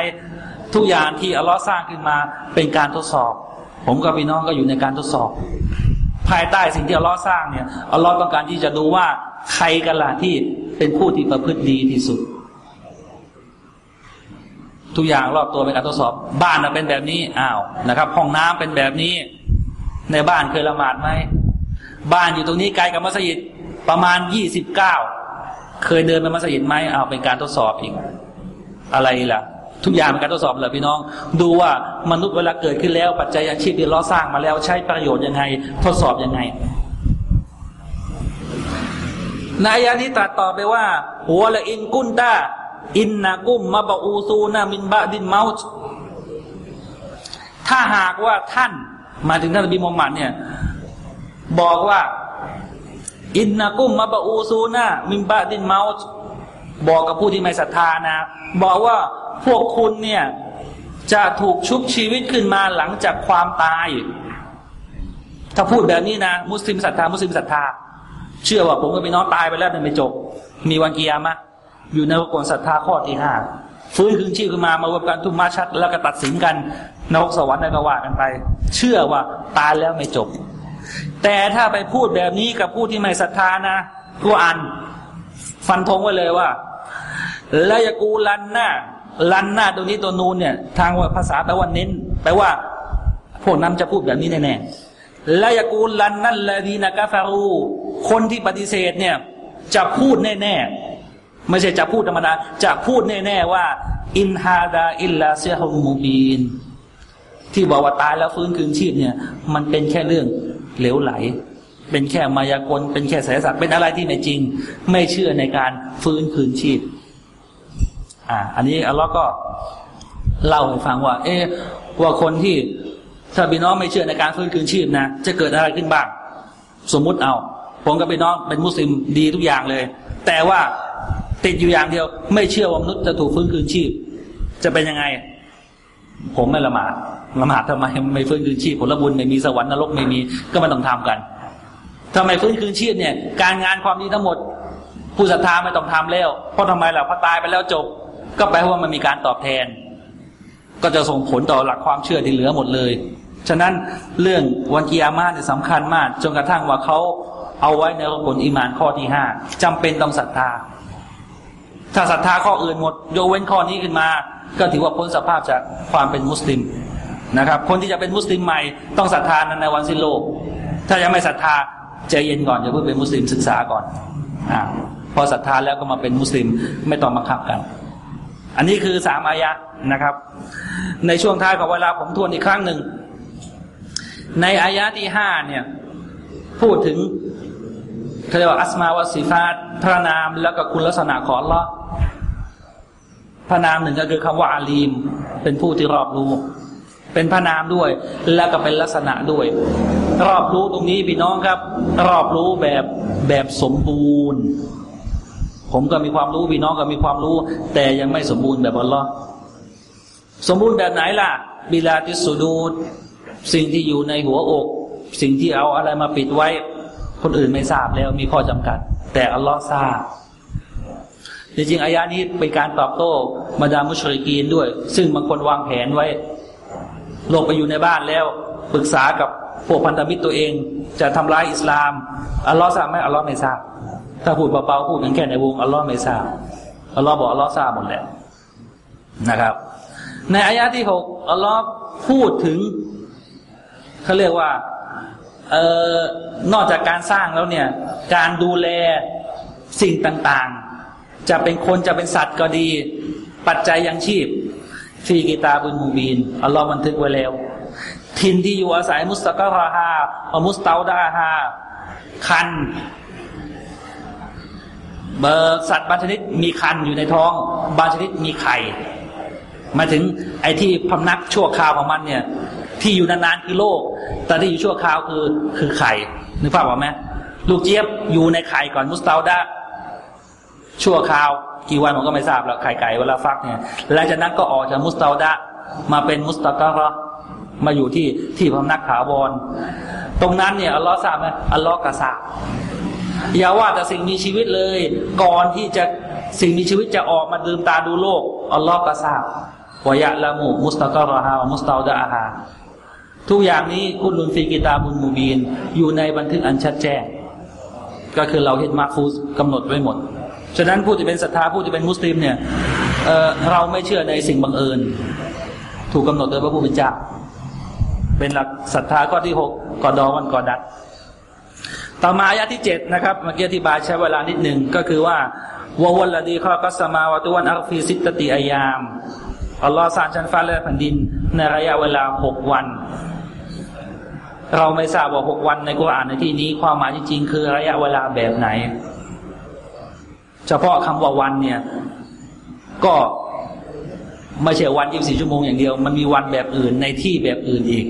ทุกอย่างที่อัลลอฮ์สร้างขึ้นมาเป็นการทดสอบ ผมกับพี่น้องก็อยู่ในการทดสอบ ภายใต้สิ่งที่อัลลอฮ์สร้างเนี่ยอัลลอฮ์ต้องการที่จะดูว่าใครกันล่ะที่เป็นผู้ที่ประพฤติดีที่สุด ทุกอย่างรอบตัวเป็นการทดสอบ บ้านเป็นแบบนี้อ้าวนะครับ ห้องน้ำเป็นแบบนี้ ในบ้านเคยละหมาดไหมบ้านอยู่ตรงนี้ไกลกับมัสยิดประมาณยี่สิบเก้าเคยเดินไปมัสยิดไหมอ้าวเป็นการทดสอบอีก อะไรล่ะ ทุกอย่างเป็นการทดสอบเลยพี่น้อง ดูว่ามนุษย์เวลาเกิดขึ้นแล้ว ปัจจัยอาชีพที่เราสร้างมาแล้วใช้ประโยชน์ยังไง ทดสอบยังไงในายานี้ตัดต่อไปว่าหัวละอินกุนตา อินนากุมมาบอูซูนามินบะดินเมาส์ถ้าหากว่าท่านมาถึงท่านนบีมุฮัมมัดเนี่ย บอกว่า อินนากุมมาบอูซูนามินบะดินเมาส์บอกกับผู้ที่ไม่ศรัทธานะ บอกว่าพวกคุณเนี่ย จะถูกชุบชีวิตขึ้นมาหลังจากความตาย ถ้าพูดแบบนี้นะ มุสลิมศรัทธามุสลิมศรัทธาเชื่อว่าผมกับพี่น้องตายไปแล้วแต่ไม่จบ มีวันกิยามะ อยู่ในกฎศรัทธาข้อที่ห้าฟื้นคืนชีพขึ้นมามารวมกันทุมาชัดแล้วก็ตัดสินกันนรกสวรรค์ก็ว่ากันไป เชื่อว่าตายแล้วไม่จบ แต่ถ้าไปพูดแบบนี้กับผู้ที่ไม่ศรัทธานะกูอ่านฟันธงไว้เลยว่าแล้วยากูลันหน้าลันหน้าตัวนี้ตัวนูนเนี่ย ทางภาษาแปลว่าเน้นแปลว่าพวกนั้นจะพูดแบบนี้แน่ๆและยากูลันนั่นละดีนากาฟารู คนที่ปฏิเสธเนี่ย จะพูดแน่ๆ ไม่ใช่จะพูดธรรมดาจะพูดแน่ๆว่า อินฮาดาอิลลาเซฮุมูบีนที่บอกว่าตายแล้วฟื้นคืนชีพเนี่ย มันเป็นแค่เรื่องเหลวไหล เป็นแค่มายากลเป็นแค่สายสัตว์เป็นอะไรที่ไม่จริง ไม่เชื่อในการฟื้นคืนชีพ อ่า อันนี้อัลลอฮ์ก็เล่าให้ฟังว่า เอ๊ว่าคนที่ถ้าพี่น้องไม่เชื่อในการฟื้นคืนชีพนะจะเกิดอะไรขึ้นบ้าง สมมุติเอา ผมกับพี่น้องเป็นมุสลิมดีทุกอย่างเลย แต่ว่า ติดอยู่อย่างเดียว ไม่เชื่อว่ามนุษย์จะถูกฟื้นคืนชีพ จะเป็นยังไง ผมไม่ละหมาดละหมาดทำไมไม่ฟื้นคืนชีพผลบุญไม่มีสวรรค์นรกไม่มีก็ไม่ต้องทำกันทำไมฟื้นคืนชีพเนี่ย การงานความดีทั้งหมด ผู้ศรัทธาไม่ต้องทำแล้วเพราะทำไมล่ะพอตายไปแล้วจบ ก็แปลว่ามันมีการตอบแทน ก็จะส่งผลต่อหลักความเชื่อที่เหลือหมดเลย ฉะนั้นเรื่องวันกิยามาเนี่ยสำคัญมากจนกระทั่งว่าเขาเอาไว้ในผลอิมานข้อที่ห้าจำเป็นต้องศรัทธา ถ้าศรัทธาข้ออื่นหมดโยเว้นข้อนี้ขึ้นมา ก็ถือว่าพ้นสภาพจากความเป็นมุสลิมนะครับ คนที่จะเป็นมุสลิมใหม่ต้องศรัทธาในวันสิ้นโลก ถ้ายังไม่ศรัทธาใจเย็นก่อนอย่าเพิ่งเป็นมุสลิมศึกษาก่อนอพอศรัทธาแล้วก็มาเป็นมุสลิมไม่ต้องบังคับกัน อันนี้คือสามอายะนะครับ ในช่วงท้ายของเวลาผมทวนอีกครั้งหนึ่งในอายะที่ห้าเนี่ยพูดถึง เขาเรียกว่าอัสมาวสิฟาตพระนามแล้วก็คุณลักษณะของละพระนามหนึ่งก็คือคำว่าอาลีม เป็นผู้ที่รอบรู้ เป็นพระนามด้วย แล้วก็เป็นลักษณะด้วย รอบรู้ตรงนี้พี่น้องครับ รอบรู้แบบแบบสมบูรณ์ ผมก็มีความรู้พี่น้องก็มีความรู้ แต่ยังไม่สมบูรณ์แบบอัลลอฮ์สมบูรณ์แบบไหนล่ะ บิลาติสุดูดสิ่งที่อยู่ในหัวอก สิ่งที่เอาอะไรมาปิดไว้ คนอื่นไม่ทราบแล้วมีข้อจำกัด แต่อัลลอฮ์ทราบจริงๆอายานี้เป็นการตอบโต้มาดามุชริกีนด้วย ซึ่งบางคนวางแผนไว้ลงไปอยู่ในบ้านแล้ว ปรึกษากับพวกพันธมิตรตัวเอง จะทำร้ายอิสลาม อัลลอฮ์ทราบไหมอัลลอฮ์ไม่ทราบ ถ้าพูดเบาๆพูดกันแค่ในวงอัลลอฮ์ไม่ทราบอัลลอฮ์บอกอัลลอฮ์ทราบหมดแหละนะครับ ในอายะที่หกอัลลอฮ์พูดถึงเขาเรียกว่า เอ่อนอกจากการสร้างแล้วเนี่ย การดูแลสิ่งต่างๆ จะเป็นคนจะเป็นสัตว์ก็ดี ปัจจัยยังชีพฟีกิตาบุญมูบีนอัลลอฮ์บันทึกไว้แล้วทินที่อยู่อาศัยมุสตะกะราฮาอมุสตาดาฮาคัน เบอร์สัตว์บางชนิดมีคันอยู่ในท้อง บางชนิดมีไข่ มาถึงไอ้ที่พำนักชั่วคราวของมันเนี่ย ที่อยู่นานๆคือโลก แต่ที่อยู่ชั่วคราวคือคือไข่นึกภาพออกไหมลูกเจี๊ยบอยู่ในไข่ก่อนมุสตาดาชั่วคราวกี่วันผมก็ไม่ทราบแล้วไข่ไก่เวลาฟักเนี่ยหลังจากนั้นก็ออกจากมุสตาดะมาเป็นมุสตะกะรอมาอยู่ที่ที่พำนักถาวรตรงนั้นเนี่ยอัลลอฮ์ทราบไหมอัลลอฮ์กระซาบอย่าว่าแต่สิ่งมีชีวิตเลย ก่อนที่จะสิ่งมีชีวิตจะออกมาดื่มตาดูโลกอัลลอฮ์กระซาบวายะละมูมุสตะกะรอฮามุสตาดะอาฮา ทุกอย่างนี้กุลุนฟีกิตาบุญมูบีนอยู่ในบันทึกอันชัดแจ้ง ก็คือ لوح المحفوظ กำหนดไว้หมด ฉะนั้นผู้ที่เป็นศรัทธาผู้ที่เป็นมุสลิมเนี่ยเเราไม่เชื่อในสิ่งบังเอิญ ถูกกำหนดโดยพระผู้เป็นเจ้าเป็นหลักศรัทธาข้อที่หกقضاء وقدر ต่อมาอายะที่เจ็ดนะครับเมื่อกี้อธิบายใช้เวลานิดหนึ่งก็คือว่าوهو الذي خلق السماوات والأرض في ستة أيام อัลลอฮ์สร้างชั้นฟ้าและแผ่นดินในระยะเวลาหกวัน เราไม่ทราบว่าหกวันในกุรอานในที่นี้ความหมายจริงๆคือระยะเวลาแบบไหน เฉพาะคำว่าวันเนี่ย ก็ไม่ใช่วันยี่สิบสี่ชั่วโมงอย่างเดียว มันมีวันแบบอื่นในที่แบบอื่นอีก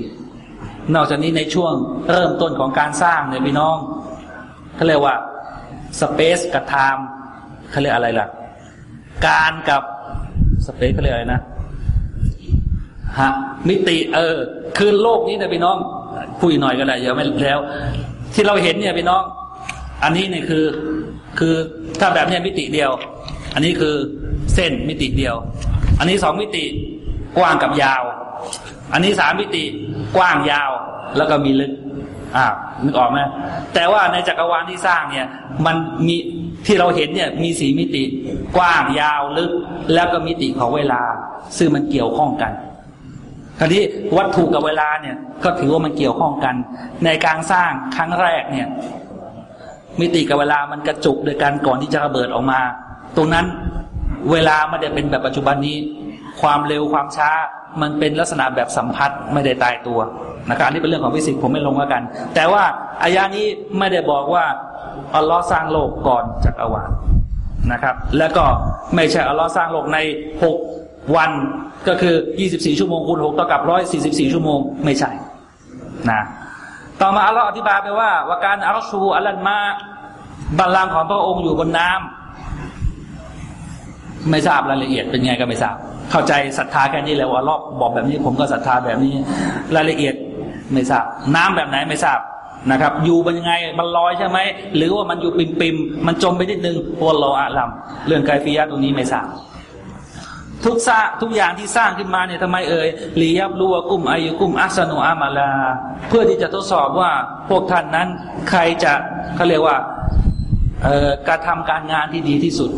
นอกจากนี้ในช่วงเริ่มต้นของการสร้างเนี่ยพี่น้องเขาเรียกว่าสเปซกับไทม์เขาเรียกอะไรล่ะ การกับสเปซเขาเรียกอะไรนะฮะมิติเออ คือโลกนี้นะพี่น้อง พูดหน่อยก็ได้เดี๋ยวไม่แล้ว ที่เราเห็นเนี่ยพี่น้อง อันนี้เนี่ยคือคือถ้าแบบเนี้ยมิติเดียว อันนี้คือเส้นมิติเดียว อันนี้สองมิติกว้างกับยาว อันนี้สามมิติกว้างยาวแล้วก็มีลึกอ่านึกออกไหมแต่ว่าในจักรวาลที่สร้างเนี่ย มันมีที่เราเห็นเนี่ยมีสีมิติ กว้างยาวลึก แล้วก็มิติของเวลา ซึ่งมันเกี่ยวข้องกัน คราวนี้วัตถุกับเวลาเนี่ย ก็ถือว่ามันเกี่ยวข้องกัน ในการสร้างครั้งแรกเนี่ย มิติกับเวลามันกระจุกโดยการก่อนที่จะระเบิดออกมา ตรงนั้นเวลาไม่ได้เป็นแบบปัจจุบันนี้ ความเร็วความช้ามันเป็นลักษณะแบบสัมพัทธ์ไม่ได้ตายตัวนะครับอันนี้เป็นเรื่องของฟิสิกส์ผมไม่ลงแล้วกัน แต่ว่าอายานี้ไม่ได้บอกว่าอัลลอฮ์สร้างโลกก่อนจักรวาลนะครับ แล้วก็ไม่ใช่อัลลอฮ์สร้างโลกในหก วันก็คือ 24 ชั่วโมงคูณ6เท่ากับ 144 ชั่วโมงไม่ใช่นะต่อมาอัลลอฮ์อธิบายไปว่าว่าการอัลชูอัลลันมาบัลลังก์ของพระองค์อยู่บนน้ำไม่ทราบรายละเอียดเป็นไงก็ไม่ทราบ เข้าใจศรัทธาแค่นี้แล้วอัลลอฮ์บอกแบบนี้ ผมก็ศรัทธาแบบนี้ รายละเอียดไม่ทราบ น้ำแบบไหนไม่ทราบนะครับ อยู่เป็นยังไงมันลอยใช่ไหมหรือว่ามันอยู่ปิมปิมมันจมไปนิดนึงวกเราอะลัมเรื่องไกฟียะตรงนี้ไม่ทราบ ทุกสร้างทุกอย่างที่สร้างขึ้นมาเนี่ยทำไมเอ่ยลียับรู้วกุมอายุกุมอัสนุอามาลา เพื่อที่จะทดสอบว่าพวกท่านนั้นใครจะเขาเรียกว่าการทำการงานที่ดีที่สุด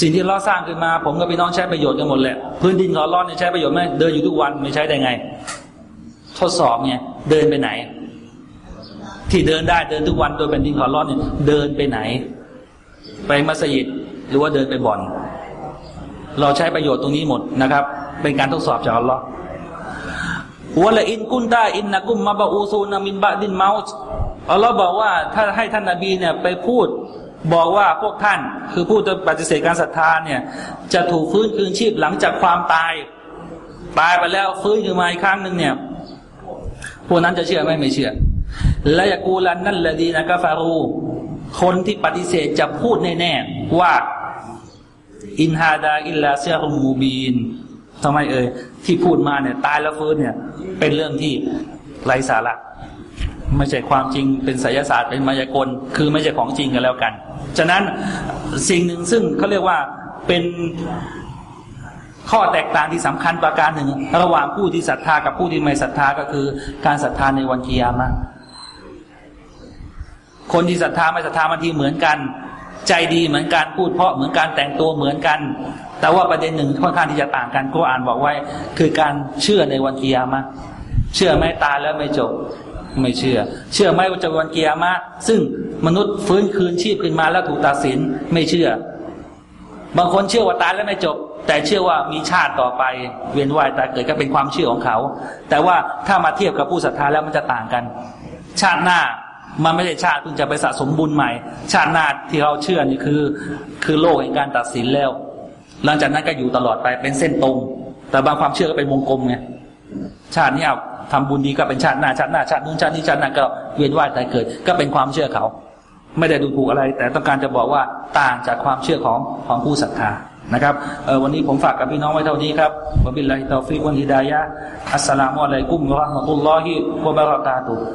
สิ่งที่เราสร้างขึ้นมา ผมกับพี่น้องใช้ประโยชน์กันหมดแหละพื้นดินของเราเนี่ยใช้ประโยชน์ไหมเดินอยู่ทุกวันไม่ใช้ได้ไง ทดสอบเนี่ยเดินไปไหน ที่เดินได้เดินทุกวันโดยเป็นดินของเราเนี่ยเดินไปไหน ไปมัสยิดหรือว่าเดินไปบ่อน เราใช้ประโยชน์ตรงนี้หมดนะครับ เป็นการทดสอบจากอัลลอฮ์วะละอินกุนตาอินนักุมมาบะอูซูนามินบะดินเมาส์อัลลอฮ์บอกว่าถ้าให้ท่านนาบีเนี่ยไปพูดบอกว่าพวกท่านคือผู้ปฏิเสธการศรัทธาเนี่ยจะถูกฟื้นคืนชีพหลังจากความตาย ตายไปแล้วฟื้นขึ้นมาอีกครั้งหนึ่งเนี่ยพวกนั้นจะเชื่อไหมไม่เชื่อ และยากูลันนั่นแหละดีนะกาฟารู คนที่ปฏิเสธจะพูดแน่ๆว่า อินฮาดาอิลลาเซรุมมูบีนทำไมเอ่ยที่พูดมาเนี่ย ตายแล้วฟื้นเนี่ย เป็นเรื่องที่ไร้สาระไม่ใช่ความจริงเป็นไสยศาสตร์เป็นมายากล คือไม่ใช่ของจริงกันแล้วกัน ฉะนั้นสิ่งหนึ่งซึ่งเขาเรียกว่าเป็นข้อแตกต่างที่สำคัญประการหนึ่ง ระหว่างผู้ที่ศรัทธากับผู้ที่ไม่ศรัทธาก็คือ การศรัทธาในวันกิยามะคนที่ศรัทธาไม่ศรัทธาบางทีเหมือนกัน ใจดีเหมือนกันพูดเพราะเหมือนกันแต่งตัวเหมือนกัน แต่ว่าประเด็นหนึ่งค่อนข้างที่จะต่างกันก็อ่านบอกไว้ คือการเชื่อในวันกิยามะเชื่อไม่ตายแล้วไม่จบ ไม่เชื่อ เชื่อไหมว่าจะวันเกียร์มาซึ่งมนุษย์ฟื้นคืนชีพขึ้นมาแล้วถูกตัดสินไม่เชื่อ บางคนเชื่อว่าตายแล้วไม่จบ แต่เชื่อว่ามีชาติต่อไป เวียนว่ายตายเกิดก็เป็นความเชื่อของเขา แต่ว่าถ้ามาเทียบกับผู้ศรัทธาแล้วมันจะต่างกัน ชาติหน้า มันไม่ใช่ชาติเพิ่งจะไปสะสมบุญใหม่ ชาติหน้าที่เราเชื่อนี่คือ คือโลกแห่งการตัดสินแล้ว หลังจากนั้นก็อยู่ตลอดไปเป็นเส้นตรง แต่บางความเชื่อก็เป็นวงกลมไงชาตินี้เอาทำบุญดีก็เป็นชาติหน้าชาติหน้าชาตินู้นชาตินี้ชาตินั้นก็เวียนว่ายตายเกิด ก็เป็นความเชื่อเขา ไม่ได้ดูถูกอะไร แต่ต้องการจะบอกว่าต่างจากความเชื่อของของผู้ศรัทธานะครับเออวันนี้ผมฝากกับพี่น้องไว้เท่านี้ครับوبالله التوفيق والهداية السلام عليكم ورحمة الله وبركاته